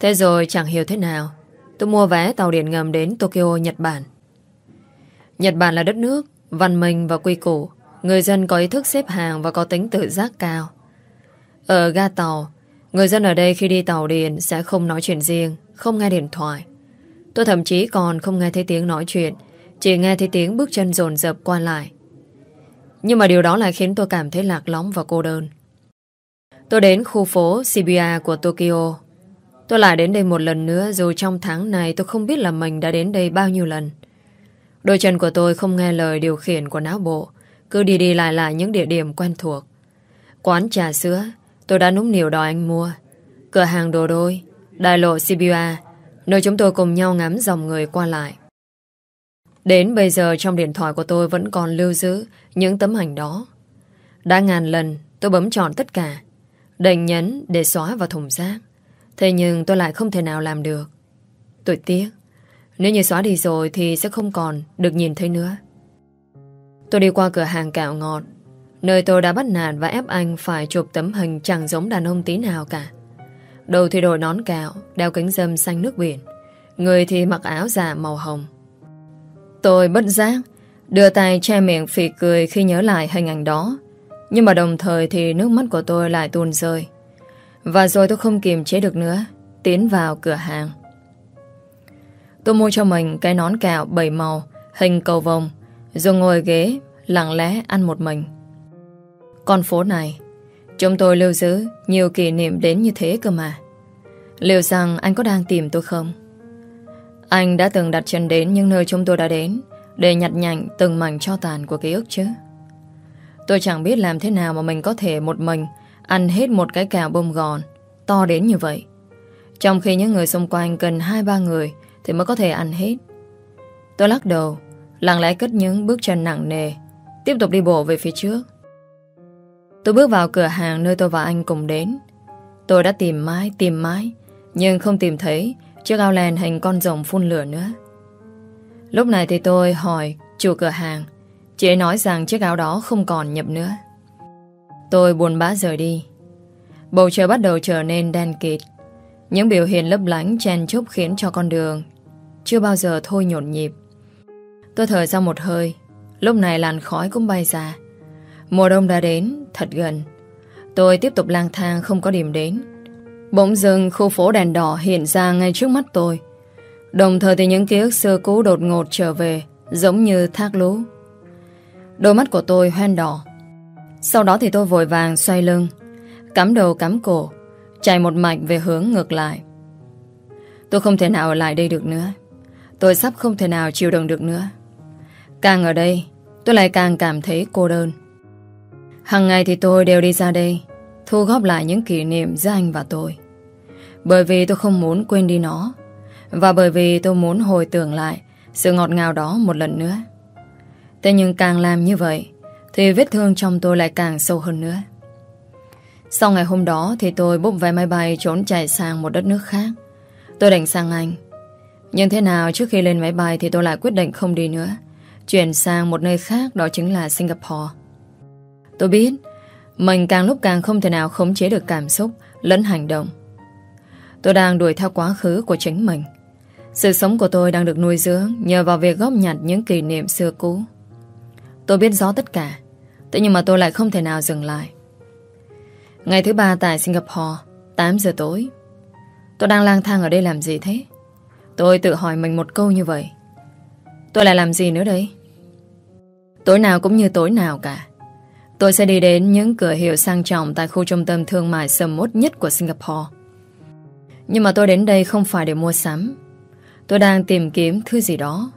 Thế rồi chẳng hiểu thế nào Tôi mua vé tàu điện ngầm đến Tokyo, Nhật Bản. Nhật Bản là đất nước Văn minh và quy củ, Người dân có ý thức xếp hàng Và có tính tự giác cao Ở ga tàu, Người dân ở đây khi đi tàu điện Sẽ không nói chuyện riêng, Không nghe điện thoại Tôi thậm chí còn không nghe thấy tiếng nói chuyện, Chỉ nghe thấy tiếng bước chân dồn dập qua lại Nhưng mà điều đó lại khiến tôi cảm thấy lạc lõng và cô đơn Tôi đến khu phố Shibuya của Tokyo. Tôi lại đến đây một lần nữa, dù trong tháng này tôi không biết là mình đã đến đây bao nhiêu lần. Đôi chân của tôi không nghe lời điều khiển của não bộ, cứ đi đi lại lại những địa điểm quen thuộc. Quán trà sữa, tôi đã núng nỉu đòi anh mua. Cửa hàng đồ đôi, đại lộ Shibuya, nơi chúng tôi cùng nhau ngắm dòng người qua lại. Đến bây giờ trong điện thoại của tôi vẫn còn lưu giữ những tấm ảnh đó. Đã ngàn lần tôi bấm chọn tất cả Đành nhấn để xóa vào thùng rác Thế nhưng tôi lại không thể nào làm được Tôi tiếc nếu như xóa đi rồi thì sẽ không còn Được nhìn thấy nữa. Tôi đi qua cửa hàng kẹo ngọt. Nơi tôi đã bắt nạt và ép anh Phải chụp tấm hình chẳng giống đàn ông tí nào cả. Đầu thì đội nón kẹo Đeo kính dâm xanh nước biển. Người thì mặc áo giả màu hồng. Tôi bất giác Đưa tay che miệng phì cười Khi nhớ lại hình ảnh đó. Nhưng mà đồng thời thì nước mắt của tôi lại tuôn rơi. Và rồi tôi không kiềm chế được nữa, tiến vào cửa hàng. Tôi mua cho mình cái nón cạo bảy màu, hình cầu vồng, rồi ngồi ghế, lặng lẽ ăn một mình. Con phố này, chúng tôi lưu giữ nhiều kỷ niệm đến như thế cơ mà. Liệu rằng anh có đang tìm tôi không? Anh đã từng đặt chân đến những nơi chúng tôi đã đến để nhặt nhạnh từng mảnh cho tàn của ký ức chứ. Tôi chẳng biết làm thế nào mà mình có thể một mình ăn hết một cái cạo bông gòn to đến như vậy. Trong khi những người xung quanh cần hai ba người thì mới có thể ăn hết. Tôi lắc đầu, lặng lẽ cất những bước chân nặng nề, tiếp tục đi bộ về phía trước. Tôi bước vào cửa hàng nơi tôi và anh cùng đến. Tôi đã tìm mãi, tìm mãi, nhưng không tìm thấy chiếc áo len hình con rồng phun lửa nữa. Lúc này thì tôi hỏi chủ cửa hàng Chị ấy nói rằng chiếc áo đó không còn nhập nữa Tôi buồn bã rời đi Bầu trời bắt đầu trở nên đen kịt Những biểu hiện lấp lánh chen chúc khiến cho con đường chưa bao giờ thôi nhộn nhịp. Tôi thở ra một hơi Lúc này làn khói cũng bay ra. Mùa đông đã đến, thật gần. Tôi tiếp tục lang thang không có điểm đến. Bỗng dưng khu phố đèn đỏ hiện ra ngay trước mắt tôi. Đồng thời thì những ký ức xưa cũ đột ngột trở về Giống như thác lũ. Đôi mắt của tôi hoen đỏ. Sau đó thì tôi vội vàng xoay lưng Cắm đầu cắm cổ Chạy một mạch về hướng ngược lại. Tôi không thể nào ở lại đây được nữa. Tôi sắp không thể nào chịu đựng được nữa. Càng ở đây, Tôi lại càng cảm thấy cô đơn. Hằng ngày thì tôi đều đi ra đây, Thu góp lại những kỷ niệm giữa anh và tôi. Bởi vì tôi không muốn quên đi nó, Và bởi vì tôi muốn hồi tưởng lại Sự ngọt ngào đó một lần nữa. Thế nhưng càng làm như vậy, Thì vết thương trong tôi lại càng sâu hơn nữa. Sau ngày hôm đó Thì tôi bốc vé máy bay trốn chạy sang một đất nước khác. Tôi định sang Anh nhưng thế nào trước khi lên máy bay Thì tôi lại quyết định không đi nữa. Chuyển sang một nơi khác, Đó chính là Singapore. Tôi biết, Mình càng lúc càng không thể nào khống chế được cảm xúc Lẫn hành động. Tôi đang đuổi theo quá khứ của chính mình. Sự sống của tôi đang được nuôi dưỡng Nhờ vào việc góp nhặt những kỷ niệm xưa cũ. Tôi biết rõ tất cả, Thế nhưng mà tôi lại không thể nào dừng lại. Ngày thứ ba tại Singapore 8 giờ tối. Tôi đang lang thang ở đây làm gì thế? Tôi tự hỏi mình một câu như vậy. Tôi lại làm gì nữa đây? Tối nào cũng như tối nào cả. Tôi sẽ đi đến những cửa hiệu sang trọng Tại khu trung tâm thương mại sầm mốt nhất của Singapore. Nhưng mà tôi đến đây không phải để mua sắm. Tôi đang tìm kiếm thứ gì đó.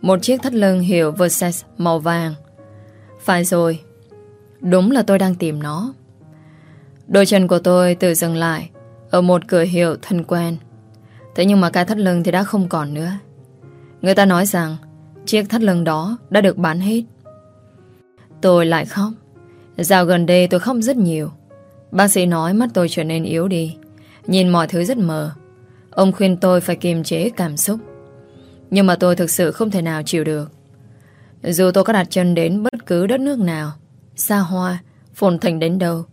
Một chiếc thắt lưng hiệu Versace màu vàng. Phải rồi, Đúng là tôi đang tìm nó. Đôi chân của tôi tự dừng lại Ở một cửa hiệu thân quen. Thế nhưng mà cái thắt lưng thì đã không còn nữa. Người ta nói rằng, Chiếc thắt lưng đó đã được bán hết. Tôi lại khóc. Dạo gần đây tôi khóc rất nhiều. Bác sĩ nói mắt tôi trở nên yếu đi. Nhìn mọi thứ rất mờ. Ông khuyên tôi phải kiềm chế cảm xúc. Nhưng mà tôi thực sự không thể nào chịu được. Dù tôi có đặt chân đến bất cứ đất nước nào, Xa hoa, Phồn thành đến đâu,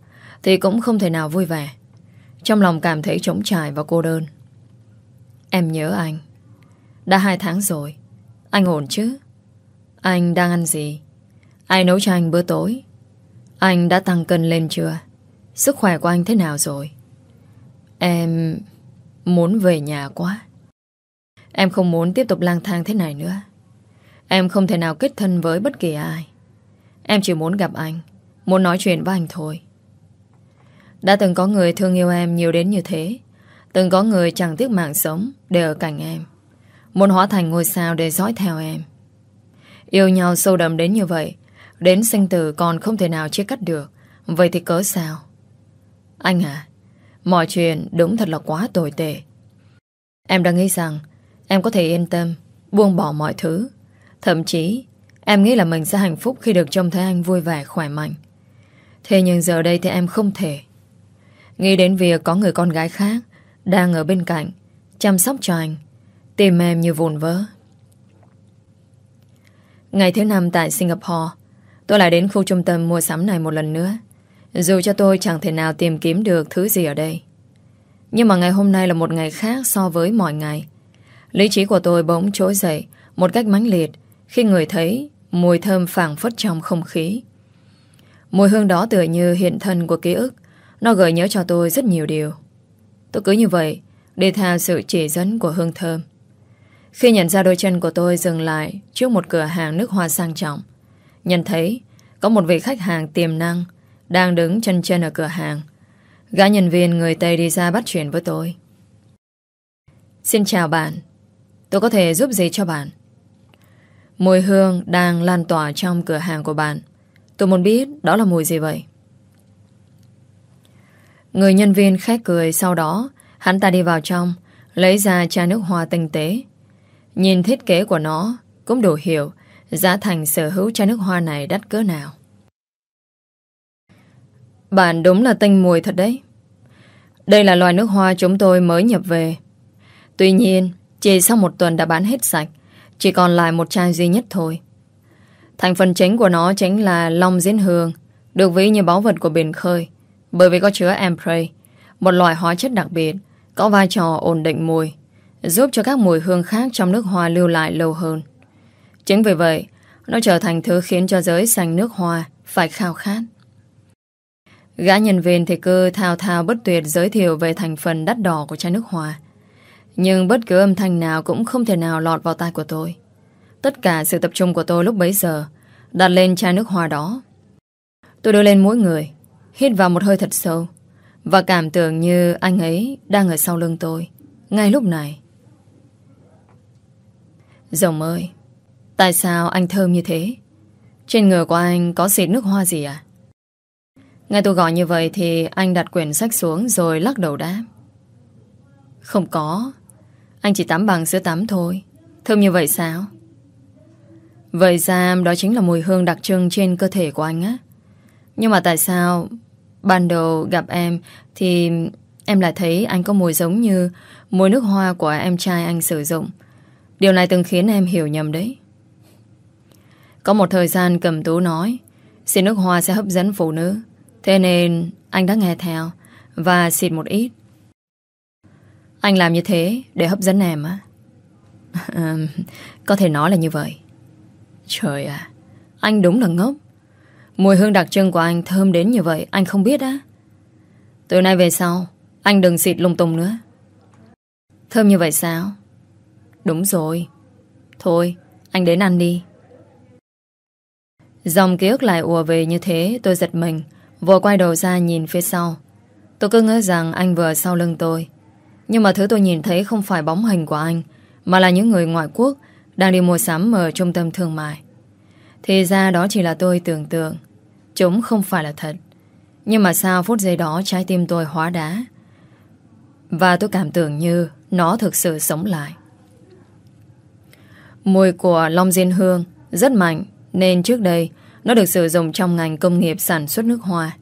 Thì cũng không thể nào vui vẻ. Trong lòng cảm thấy trống trải và cô đơn. Em nhớ anh. Đã hai tháng rồi. Anh ổn chứ? Anh đang ăn gì? Ai nấu cho anh bữa tối? Anh đã tăng cân lên chưa? Sức khỏe của anh thế nào rồi? Em Muốn về nhà quá. Em không muốn tiếp tục lang thang thế này nữa. Em không thể nào kết thân với bất kỳ ai. Em chỉ muốn gặp anh, Muốn nói chuyện với anh thôi. Đã từng có người thương yêu em nhiều đến như thế. Từng có người chẳng tiếc mạng sống Để ở cạnh em. Muốn hóa thành ngôi sao để dõi theo em. Yêu nhau sâu đậm đến như vậy, Đến sinh tử còn không thể nào chia cắt được. Vậy thì cớ sao? Anh à Mọi chuyện đúng thật là quá tồi tệ. Em đang nghĩ rằng Em có thể yên tâm, Buông bỏ mọi thứ. Thậm chí, Em nghĩ là mình sẽ hạnh phúc khi được trông thấy anh vui vẻ, khỏe mạnh. Thế nhưng giờ đây thì em không thể. Nghĩ đến việc có người con gái khác đang ở bên cạnh, Chăm sóc cho anh, Tìm em như vụn vỡ. Ngày thứ năm tại Singapore, Tôi lại đến khu trung tâm mua sắm này một lần nữa. Dù cho tôi chẳng thể nào tìm kiếm được thứ gì ở đây. Nhưng mà ngày hôm nay là một ngày khác so với mọi ngày. Lý trí của tôi bỗng trỗi dậy Một cách mãnh liệt Khi người thấy mùi thơm phảng phất trong không khí. Mùi hương đó tựa như hiện thân của ký ức, Nó gợi nhớ cho tôi rất nhiều điều. Tôi cứ như vậy, để theo sự chỉ dẫn của hương thơm Khi nhận ra đôi chân của tôi dừng lại Trước một cửa hàng nước hoa sang trọng, Nhận thấy có một vị khách hàng tiềm năng đang đứng chân chân ở cửa hàng. Gã nhân viên người Tây đi ra bắt chuyện với tôi. Xin chào bạn. Tôi có thể giúp gì cho bạn? Mùi hương đang lan tỏa trong cửa hàng của bạn. Tôi muốn biết đó là mùi gì vậy? Người nhân viên khách cười sau đó, hắn ta đi vào trong, lấy ra chai nước hoa tinh tế. Nhìn thiết kế của nó, cũng đủ hiểu Giá thành sở hữu chai nước hoa này đắt cỡ nào. Bạn đúng là tinh mùi thật đấy. Đây là loài nước hoa chúng tôi mới nhập về. Tuy nhiên, Chỉ sau một tuần đã bán hết sạch, Chỉ còn lại một chai duy nhất thôi. Thành phần chính của nó chính là long diễn hương, Được ví như báu vật của biển khơi. Bởi vì có chứa ampray Một loại hóa chất đặc biệt Có vai trò ổn định mùi Giúp cho các mùi hương khác trong nước hoa lưu lại lâu hơn Chính vì vậy, nó trở thành thứ khiến cho giới xanh nước hoa phải khao khát. Gã nhân viên thì cứ thao thao bất tuyệt giới thiệu về thành phần đắt đỏ của chai nước hoa. Nhưng bất cứ âm thanh nào cũng không thể nào lọt vào tai của tôi. Tất cả sự tập trung của tôi lúc bấy giờ đặt lên chai nước hoa đó. Tôi đưa lên mỗi người, hít vào một hơi thật sâu và cảm tưởng như anh ấy đang ở sau lưng tôi ngay lúc này. Rồng ơi, Tại sao anh thơm như thế? Trên người của anh có xịt nước hoa gì à? Nghe tôi gọi như vậy thì anh đặt quyển sách xuống rồi lắc đầu đáp. Không có. Anh chỉ tắm bằng sữa tắm thôi. Thơm như vậy sao? Vậy ra đó chính là mùi hương đặc trưng trên cơ thể của anh á. Nhưng mà tại sao ban đầu gặp em thì em lại thấy anh có mùi giống như mùi nước hoa của em trai anh sử dụng. Điều này từng khiến em hiểu nhầm đấy. Có một thời gian cầm tú nói xịt nước hoa sẽ hấp dẫn phụ nữ. Thế nên anh đã nghe theo và xịt một ít. Anh làm như thế để hấp dẫn em á? có thể nói là như vậy. Trời à, anh đúng là ngốc. Mùi hương đặc trưng của anh thơm đến như vậy, anh không biết á. Từ nay về sau, anh đừng xịt lung tung nữa. Thơm như vậy sao? Đúng rồi. Thôi, anh đến ăn đi. Dòng ký ức lại ùa về như thế, tôi giật mình, vừa quay đầu ra nhìn phía sau. Tôi cứ ngỡ rằng anh vừa sau lưng tôi. Nhưng mà thứ tôi nhìn thấy không phải bóng hình của anh, mà là những người ngoại quốc đang đi mua sắm ở trung tâm thương mại. Thì ra đó chỉ là tôi tưởng tượng. Chúng không phải là thật. Nhưng mà sao phút giây đó trái tim tôi hóa đá. Và tôi cảm tưởng như nó thực sự sống lại. Mùi của long diên hương rất mạnh nên trước đây nó được sử dụng trong ngành công nghiệp sản xuất nước hoa.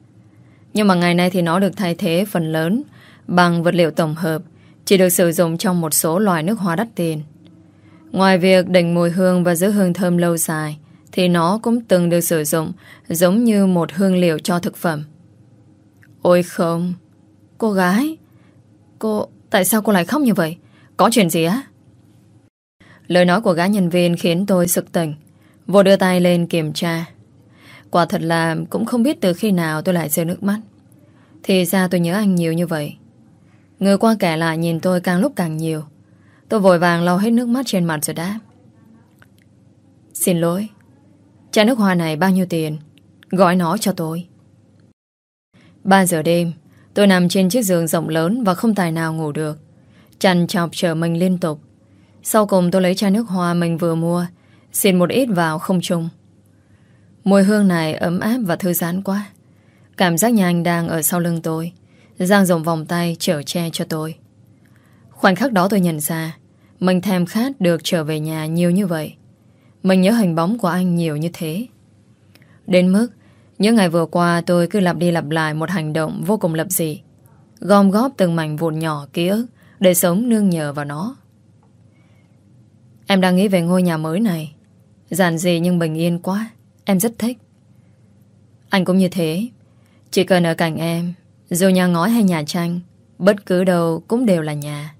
Nhưng mà ngày nay thì nó được thay thế phần lớn bằng vật liệu tổng hợp chỉ được sử dụng trong một số loài nước hoa đắt tiền. Ngoài việc đỉnh mùi hương và giữ hương thơm lâu dài, thì nó cũng từng được sử dụng giống như một hương liệu cho thực phẩm. Ôi không, cô gái, cô, tại sao cô lại khóc như vậy? Có chuyện gì á? Lời nói của gái nhân viên khiến tôi sực tỉnh, vô đưa tay lên kiểm tra. Quả thật là cũng không biết từ khi nào tôi lại rơi nước mắt. Thì ra tôi nhớ anh nhiều như vậy. Người qua kẻ lại nhìn tôi càng lúc càng nhiều. Tôi vội vàng lau hết nước mắt trên mặt rồi đáp. Xin lỗi. Chai nước hoa này bao nhiêu tiền? Gọi nó cho tôi. 3 giờ đêm, tôi nằm trên chiếc giường rộng lớn và không tài nào ngủ được. Chằn chọc chở mình liên tục. Sau cùng tôi lấy chai nước hoa mình vừa mua, xịt một ít vào không trung. Mùi hương này ấm áp và thư giãn quá. Cảm giác như anh đang ở sau lưng tôi, giang rộng vòng tay chở che cho tôi. Khoảnh khắc đó tôi nhận ra Mình thèm khát được trở về nhà nhiều như vậy mình nhớ hình bóng của anh nhiều như thế. Đến mức, Những ngày vừa qua tôi cứ lặp đi lặp lại Một hành động vô cùng lập dị, Gom góp từng mảnh vụn nhỏ ký ức Để sống nương nhờ vào nó. Em đang nghĩ về ngôi nhà mới này. Giản dị nhưng bình yên quá. Em rất thích. Anh cũng như thế. Chỉ cần ở cạnh em, Dù nhà ngói hay nhà tranh, Bất cứ đâu cũng đều là nhà.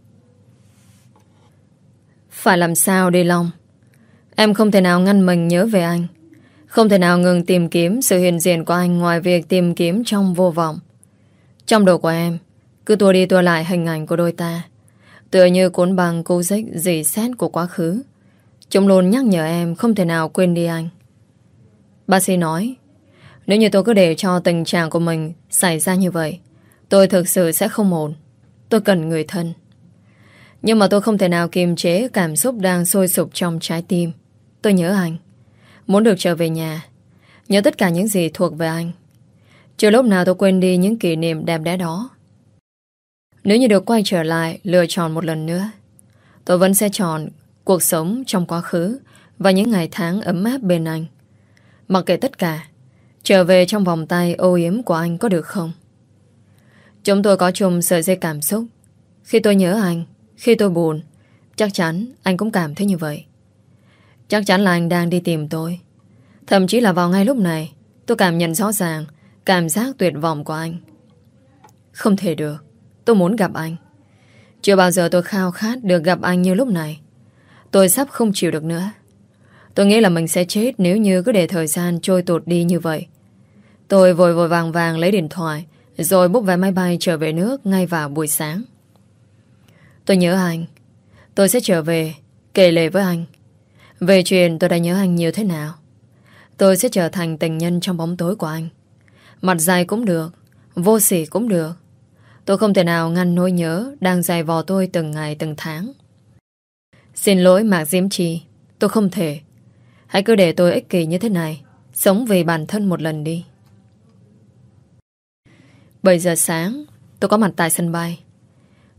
Phải làm sao đi Long? Em không thể nào ngăn mình nhớ về anh. Không thể nào ngừng tìm kiếm Sự hiện diện của anh Ngoài việc tìm kiếm trong vô vọng. Trong đầu của em, Cứ tua đi tua lại hình ảnh của đôi ta. Tựa như cuốn băng cô dích dì xét của quá khứ. Chúng luôn nhắc nhở em Không thể nào quên đi anh. Bác sĩ nói, Nếu như tôi cứ để cho tình trạng của mình Xảy ra như vậy, Tôi thực sự sẽ không ổn. Tôi cần người thân. Nhưng mà tôi không thể nào kiềm chế cảm xúc đang sôi sục trong trái tim. Tôi nhớ anh. Muốn được trở về nhà. Nhớ tất cả những gì thuộc về anh. Chưa lúc nào tôi quên đi những kỷ niệm đẹp đẽ đó. Nếu như được quay trở lại, lựa chọn một lần nữa, tôi vẫn sẽ chọn cuộc sống trong quá khứ và những ngày tháng ấm áp bên anh. Mặc kệ tất cả, trở về trong vòng tay ô yếm của anh có được không? Chúng tôi có chung sợi dây cảm xúc. Khi tôi nhớ anh, khi tôi buồn Chắc chắn anh cũng cảm thấy như vậy Chắc chắn là anh đang đi tìm tôi. Thậm chí là vào ngay lúc này, Tôi cảm nhận rõ ràng Cảm giác tuyệt vọng của anh. Không thể được, Tôi muốn gặp anh. Chưa bao giờ tôi khao khát được gặp anh như lúc này. Tôi sắp không chịu được nữa. Tôi nghĩ là mình sẽ chết Nếu như cứ để thời gian trôi tụt đi như vậy. Tôi vội vội vàng vàng lấy điện thoại, Rồi búc vé máy bay trở về nước Ngay vào buổi sáng. Tôi nhớ anh. Tôi sẽ trở về, Kể lệ với anh. Về chuyện tôi đã nhớ anh nhiều thế nào? Tôi sẽ trở thành tình nhân trong bóng tối của anh. Mặt dài cũng được Vô sỉ cũng được. Tôi không thể nào ngăn nỗi nhớ Đang dài vò tôi từng ngày từng tháng. Xin lỗi Mạc Diễm Trì. Tôi không thể. Hãy cứ để tôi ích kỷ như thế này. Sống vì bản thân một lần đi. 7 giờ sáng Tôi có mặt tại sân bay.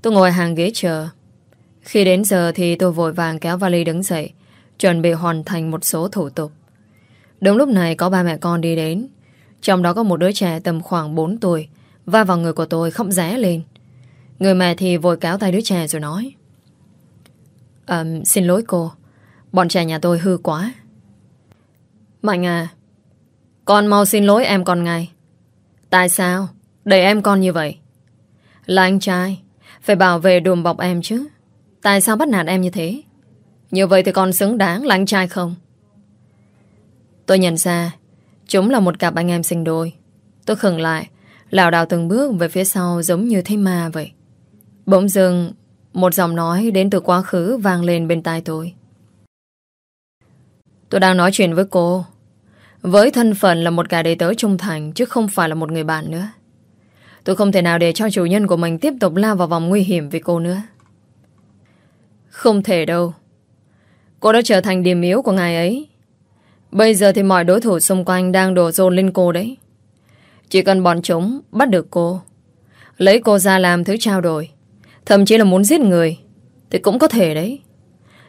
Tôi ngồi hàng ghế chờ. Khi đến giờ thì tôi vội vàng kéo vali đứng dậy, chuẩn bị hoàn thành một số thủ tục. Đúng lúc này có ba mẹ con đi đến, trong đó có một đứa trẻ tầm khoảng 4 tuổi, va vào người của tôi khóc rẽ lên. Người mẹ thì vội cáo tay đứa trẻ rồi nói. Um, xin lỗi cô, bọn trẻ nhà tôi hư quá. Mạnh à, con mau xin lỗi em con ngay. Tại sao? Để em con như vậy. Là anh trai, phải bảo vệ đùm bọc em chứ. Tại sao bắt nạt em như thế? Như vậy thì còn xứng đáng là anh trai không? Tôi nhận ra, Chúng là một cặp anh em sinh đôi. Tôi khừng lại, lảo đảo từng bước về phía sau giống như thấy ma vậy. Bỗng dưng, Một giọng nói đến từ quá khứ vang lên bên tai tôi. Tôi đang nói chuyện với cô. Với thân phận là một gà đầy tớ trung thành, Chứ không phải là một người bạn nữa. Tôi không thể nào để cho chủ nhân của mình Tiếp tục lao vào vòng nguy hiểm vì cô nữa. Không thể đâu. Cô đã trở thành điểm yếu của ngài ấy. Bây giờ thì mọi đối thủ xung quanh Đang đổ dồn lên cô đấy. Chỉ cần bọn chúng bắt được cô, Lấy cô ra làm thứ trao đổi, Thậm chí là muốn giết người, Thì cũng có thể đấy.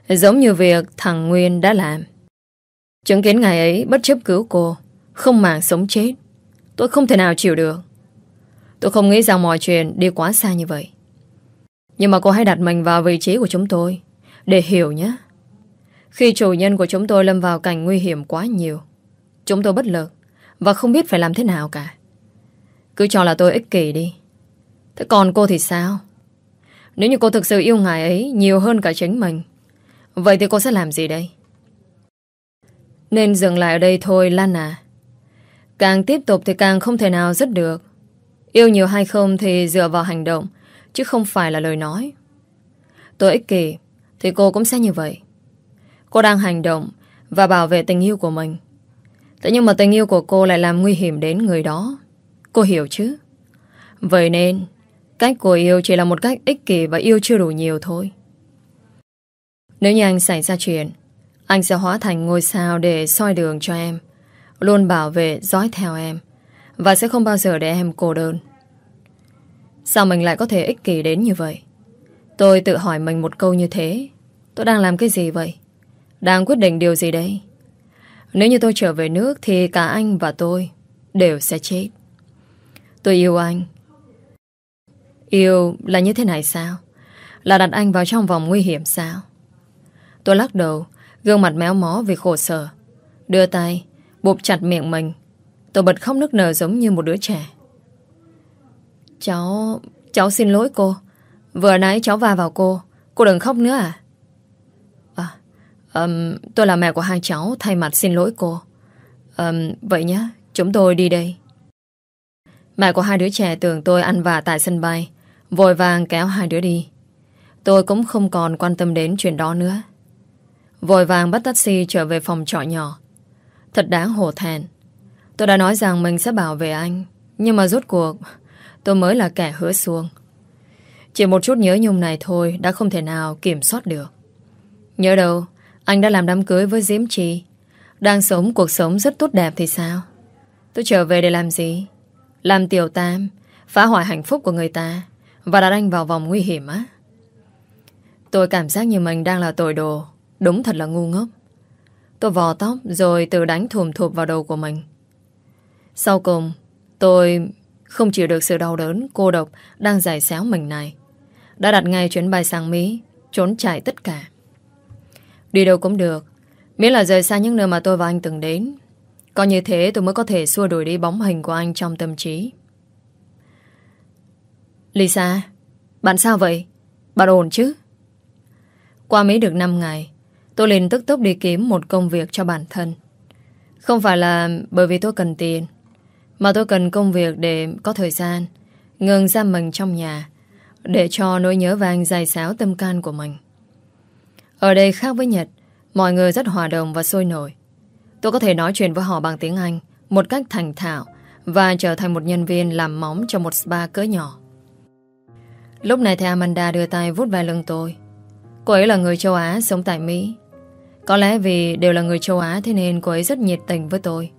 Giống như việc thằng Nguyên đã làm. Chứng kiến ngày ấy bất chấp cứu cô, Không màng sống chết, Tôi không thể nào chịu được. Tôi không nghĩ rằng mọi chuyện đi quá xa như vậy. Nhưng mà cô hãy đặt mình vào vị trí của chúng tôi, Để hiểu nhé. Khi chủ nhân của chúng tôi lâm vào cảnh nguy hiểm quá nhiều, Chúng tôi bất lực Và không biết phải làm thế nào cả. Cứ cho là tôi ích kỷ đi. Thế còn cô thì sao? Nếu như cô thực sự yêu ngài ấy Nhiều hơn cả chính mình, Vậy thì cô sẽ làm gì đây? Nên dừng lại ở đây thôi Lan à Càng tiếp tục thì càng không thể nào dứt được. Yêu nhiều hay không thì dựa vào hành động, Chứ không phải là lời nói. Tôi ích kỷ Thì cô cũng sẽ như vậy. Cô đang hành động Và bảo vệ tình yêu của mình. Thế nhưng mà tình yêu của cô lại làm nguy hiểm đến người đó. Cô hiểu chứ? Vậy nên Cách cô yêu chỉ là một cách ích kỷ Và yêu chưa đủ nhiều thôi. Nếu như anh xảy ra chuyện Anh sẽ hóa thành ngôi sao Để soi đường cho em Luôn bảo vệ, dõi theo em Và sẽ không bao giờ để em cô đơn. Sao mình lại có thể ích kỷ đến như vậy? Tôi tự hỏi mình một câu như thế. Tôi đang làm cái gì vậy? Đang quyết định điều gì đây? Nếu như tôi trở về nước Thì cả anh và tôi Đều sẽ chết. Tôi yêu anh. Yêu là như thế này sao? Là đặt anh vào trong vòng nguy hiểm sao? Tôi lắc đầu, Gương mặt méo mó vì khổ sở. Đưa tay Bụp chặt miệng mình. Tôi bật khóc nức nở giống như một đứa trẻ. Cháu... Cháu xin lỗi cô. Vừa nãy cháu va vào cô. Cô đừng khóc nữa à À? Um, Tôi là mẹ của hai cháu Thay mặt xin lỗi cô. Um, Vậy nhé Chúng tôi đi đây. Mẹ của hai đứa trẻ tưởng tôi ăn vạ tại sân bay Vội vàng kéo hai đứa đi. Tôi cũng không còn quan tâm đến chuyện đó nữa. Vội vàng bắt taxi trở về phòng trọ nhỏ. Thật đáng hổ thẹn. Tôi đã nói rằng mình sẽ bảo vệ anh Nhưng mà rốt cuộc Tôi mới là kẻ hứa xuông Chỉ một chút nhớ nhung này thôi Đã không thể nào kiểm soát được. Nhớ đâu anh đã làm đám cưới với Diễm Trì. Đang sống cuộc sống rất tốt đẹp thì sao? Tôi trở về để làm gì? Làm tiểu tam Phá hoại hạnh phúc của người ta Và đặt anh vào vòng nguy hiểm á. Tôi cảm giác như mình đang là tội đồ Đúng thật là ngu ngốc. Tôi vò tóc rồi tự đánh thùm thụp vào đầu của mình. Sau cùng Tôi không chịu được sự đau đớn, cô độc đang giải xéo mình này. Đã đặt ngay chuyến bay sang Mỹ, trốn chạy tất cả. Đi đâu cũng được, miễn là rời xa những nơi mà tôi và anh từng đến. Có như thế tôi mới có thể xua đuổi đi bóng hình của anh trong tâm trí. Lisa, bạn sao vậy? Bạn ổn chứ? Qua mấy được 5 ngày, tôi liền tức tốc đi kiếm một công việc cho bản thân. Không phải là bởi vì tôi cần tiền, mà tôi cần công việc để có thời gian Ngừng ra mình trong nhà Để cho nỗi nhớ vàng dài xáo tâm can của mình ở đây khác với Nhật, Mọi người rất hòa đồng và sôi nổi. Tôi có thể nói chuyện với họ bằng tiếng Anh Một cách thành thạo Và trở thành một nhân viên làm móng cho một spa cỡ nhỏ. Lúc này thì Amanda đưa tay vút vai lưng tôi. Cô ấy là người châu Á, sống tại Mỹ. Có lẽ vì đều là người châu Á Thế nên cô ấy rất nhiệt tình với tôi.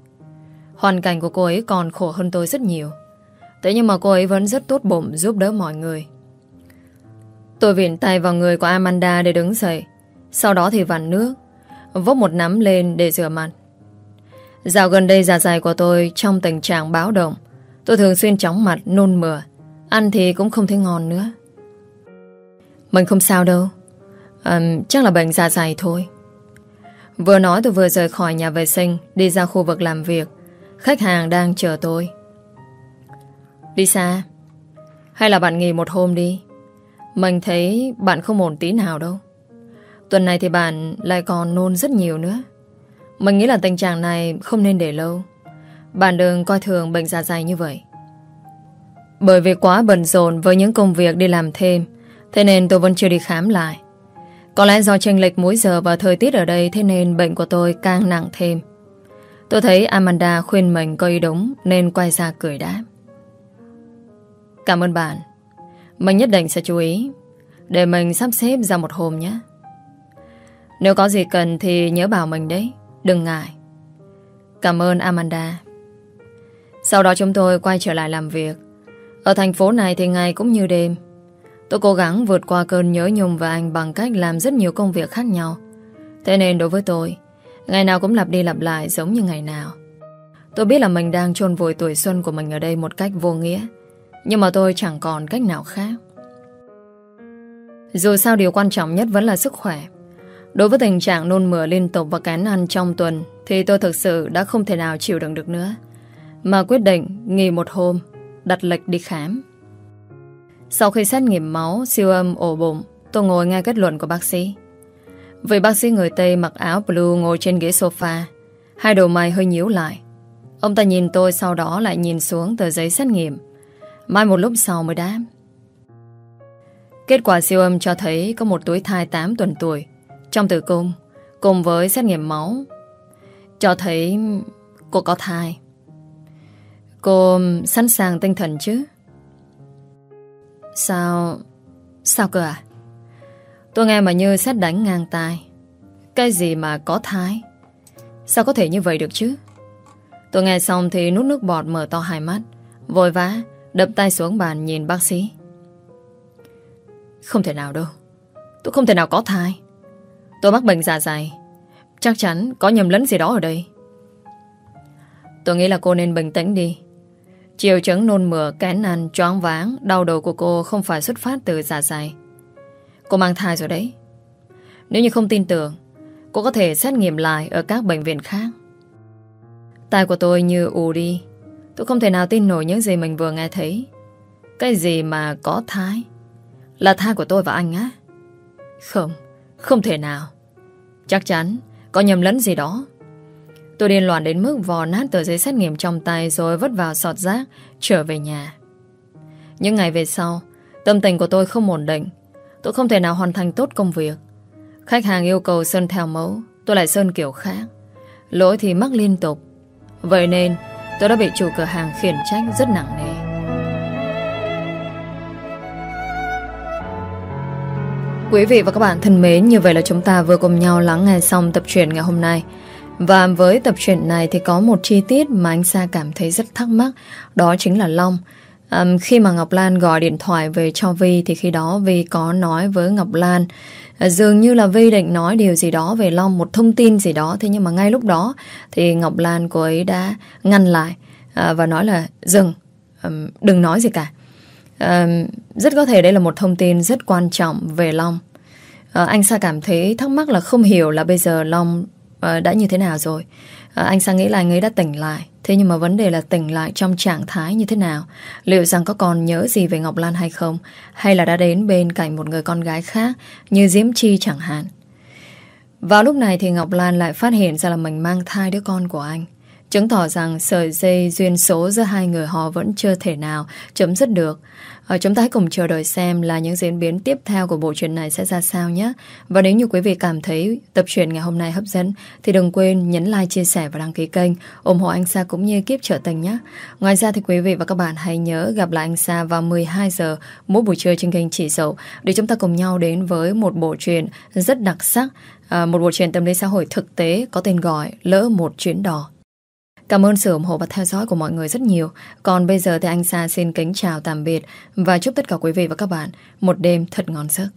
Hoàn cảnh của cô ấy còn khổ hơn tôi rất nhiều. Thế nhưng mà cô ấy vẫn rất tốt bụng giúp đỡ mọi người. Tôi viện tay vào người của Amanda để đứng dậy. Sau đó thì vặn nước, vốc một nắm lên để rửa mặt. Dạo gần đây dạ dày của tôi trong tình trạng báo động. Tôi thường xuyên chóng mặt, nôn mửa. Ăn thì cũng không thấy ngon nữa. Mình không sao đâu. À, chắc là bệnh dạ dày thôi. Vừa nói tôi vừa rời khỏi nhà vệ sinh Đi ra khu vực làm việc Khách hàng đang chờ tôi Đi xa Hay là bạn nghỉ một hôm đi Mình thấy bạn không ổn tí nào đâu Tuần này thì bạn lại còn nôn rất nhiều nữa Mình nghĩ là tình trạng này không nên để lâu Bạn đừng coi thường bệnh dạ dày như vậy Bởi vì quá bận rộn với những công việc đi làm thêm, Thế nên tôi vẫn chưa đi khám lại có lẽ do chênh lệch múi giờ và thời tiết ở đây, thế nên bệnh của tôi càng nặng thêm. Tôi thấy Amanda khuyên mình có ý đúng, nên quay ra cười đáp. Cảm ơn bạn. Mình nhất định sẽ chú ý để mình sắp xếp ra một hôm nhé. Nếu có gì cần thì nhớ bảo mình đấy. Đừng ngại. Cảm ơn Amanda. Sau đó chúng tôi quay trở lại làm việc. Ở thành phố này thì ngày cũng như đêm. Tôi cố gắng vượt qua cơn nhớ nhung và anh bằng cách làm rất nhiều công việc khác nhau. Thế nên đối với tôi, ngày nào cũng lặp đi lặp lại giống như ngày nào. Tôi biết là mình đang chôn vùi tuổi xuân của mình ở đây một cách vô nghĩa. Nhưng mà tôi chẳng còn cách nào khác. Dù sao điều quan trọng nhất vẫn là sức khỏe. Đối với tình trạng nôn mửa liên tục và cán ăn trong tuần thì tôi thực sự đã không thể nào chịu đựng được nữa. Mà quyết định nghỉ một hôm, đặt lịch đi khám. Sau khi xét nghiệm máu, siêu âm ổ bụng, tôi ngồi nghe kết luận của bác sĩ. Vị bác sĩ người Tây mặc áo blue ngồi trên ghế sofa, hai đầu mày hơi nhíu lại. Ông ta nhìn tôi sau đó lại nhìn xuống tờ giấy xét nghiệm. Mai một lúc sau mới đáp. Kết quả siêu âm cho thấy có một túi thai 8 tuần tuổi trong tử cung, cùng với xét nghiệm máu. Cho thấy cô có thai. Cô sẵn sàng tinh thần chứ? Sao... Sao cơ à? Tôi nghe mà như xét đánh ngang tai. Cái gì mà có thai Sao có thể như vậy được chứ? Tôi nghe xong thì nút nước bọt mở to hai mắt. Vội vã, đập tay xuống bàn nhìn bác sĩ. Không thể nào đâu. Tôi không thể nào có thai. Tôi mắc bệnh dạ dày. Chắc chắn có nhầm lẫn gì đó ở đây. Tôi nghĩ là cô nên bình tĩnh đi. Chiều chứng nôn mửa, kén ăn, choáng váng, đau đầu của cô không phải xuất phát từ dạ dày. Cô mang thai rồi đấy. Nếu như không tin tưởng, cô có thể xét nghiệm lại ở các bệnh viện khác. Tai của tôi như ù đi. Tôi không thể nào tin nổi những gì mình vừa nghe thấy. Cái gì mà có thai? Là thai của tôi và anh á? Không, không thể nào. Chắc chắn có nhầm lẫn gì đó. Tôi điên loạn đến mức vò nát tờ giấy xét nghiệm trong tay rồi vứt vào sọt rác, trở về nhà. Những ngày về sau, tâm tình của tôi không ổn định. Tôi không thể nào hoàn thành tốt công việc. Khách hàng yêu cầu sơn theo mẫu, tôi lại sơn kiểu khác. Lỗi thì mắc liên tục. Vậy nên, tôi đã bị chủ cửa hàng khiển trách rất nặng nề. Quý vị và các bạn thân mến, như vậy là chúng ta vừa cùng nhau lắng nghe xong tập truyện ngày hôm nay. Và với tập truyện này thì có một chi tiết mà anh Sa cảm thấy rất thắc mắc, đó chính là Long. À, khi mà Ngọc Lan gọi điện thoại về cho Vi thì khi đó Vi có nói với Ngọc Lan à, dường như là Vi định nói điều gì đó về Long, một thông tin gì đó. Thế nhưng mà ngay lúc đó thì Ngọc Lan cô ấy đã ngăn lại à, và nói là dừng, à, đừng nói gì cả à, rất có thể đây là một thông tin rất quan trọng về Long. À, anh Sa cảm thấy thắc mắc là không hiểu là bây giờ Long à, đã như thế nào rồi. À, anh Sa nghĩ là anh ấy đã tỉnh lại. Thế nhưng mà vấn đề là tỉnh lại trong trạng thái như thế nào? Liệu rằng có còn nhớ gì về Ngọc Lan hay không? Hay là đã đến bên cạnh một người con gái khác như Diễm Chi chẳng hạn? Vào lúc này thì Ngọc Lan lại phát hiện ra là mình mang thai đứa con của anh. Chứng tỏ rằng sợi dây duyên số giữa hai người họ vẫn chưa thể nào chấm dứt được. Ở chúng ta hãy cùng chờ đợi xem là những diễn biến tiếp theo của bộ truyện này sẽ ra sao nhé. Và nếu như quý vị cảm thấy tập truyện ngày hôm nay hấp dẫn thì đừng quên nhấn like, chia sẻ và đăng ký kênh ủng hộ anh Sa cũng như kiếp trợ tình nhé. Ngoài ra thì quý vị và các bạn hãy nhớ gặp lại anh Sa vào 12 giờ mỗi buổi trưa trên kênh Chỉ Dậu để chúng ta cùng nhau đến với một bộ truyện rất đặc sắc, à, một bộ truyện tâm lý xã hội thực tế có tên gọi Lỡ một chuyến đò. Cảm ơn sự ủng hộ và theo dõi của mọi người rất nhiều. Còn bây giờ thì anh Sa xin kính chào tạm biệt và chúc tất cả quý vị và các bạn một đêm thật ngon giấc.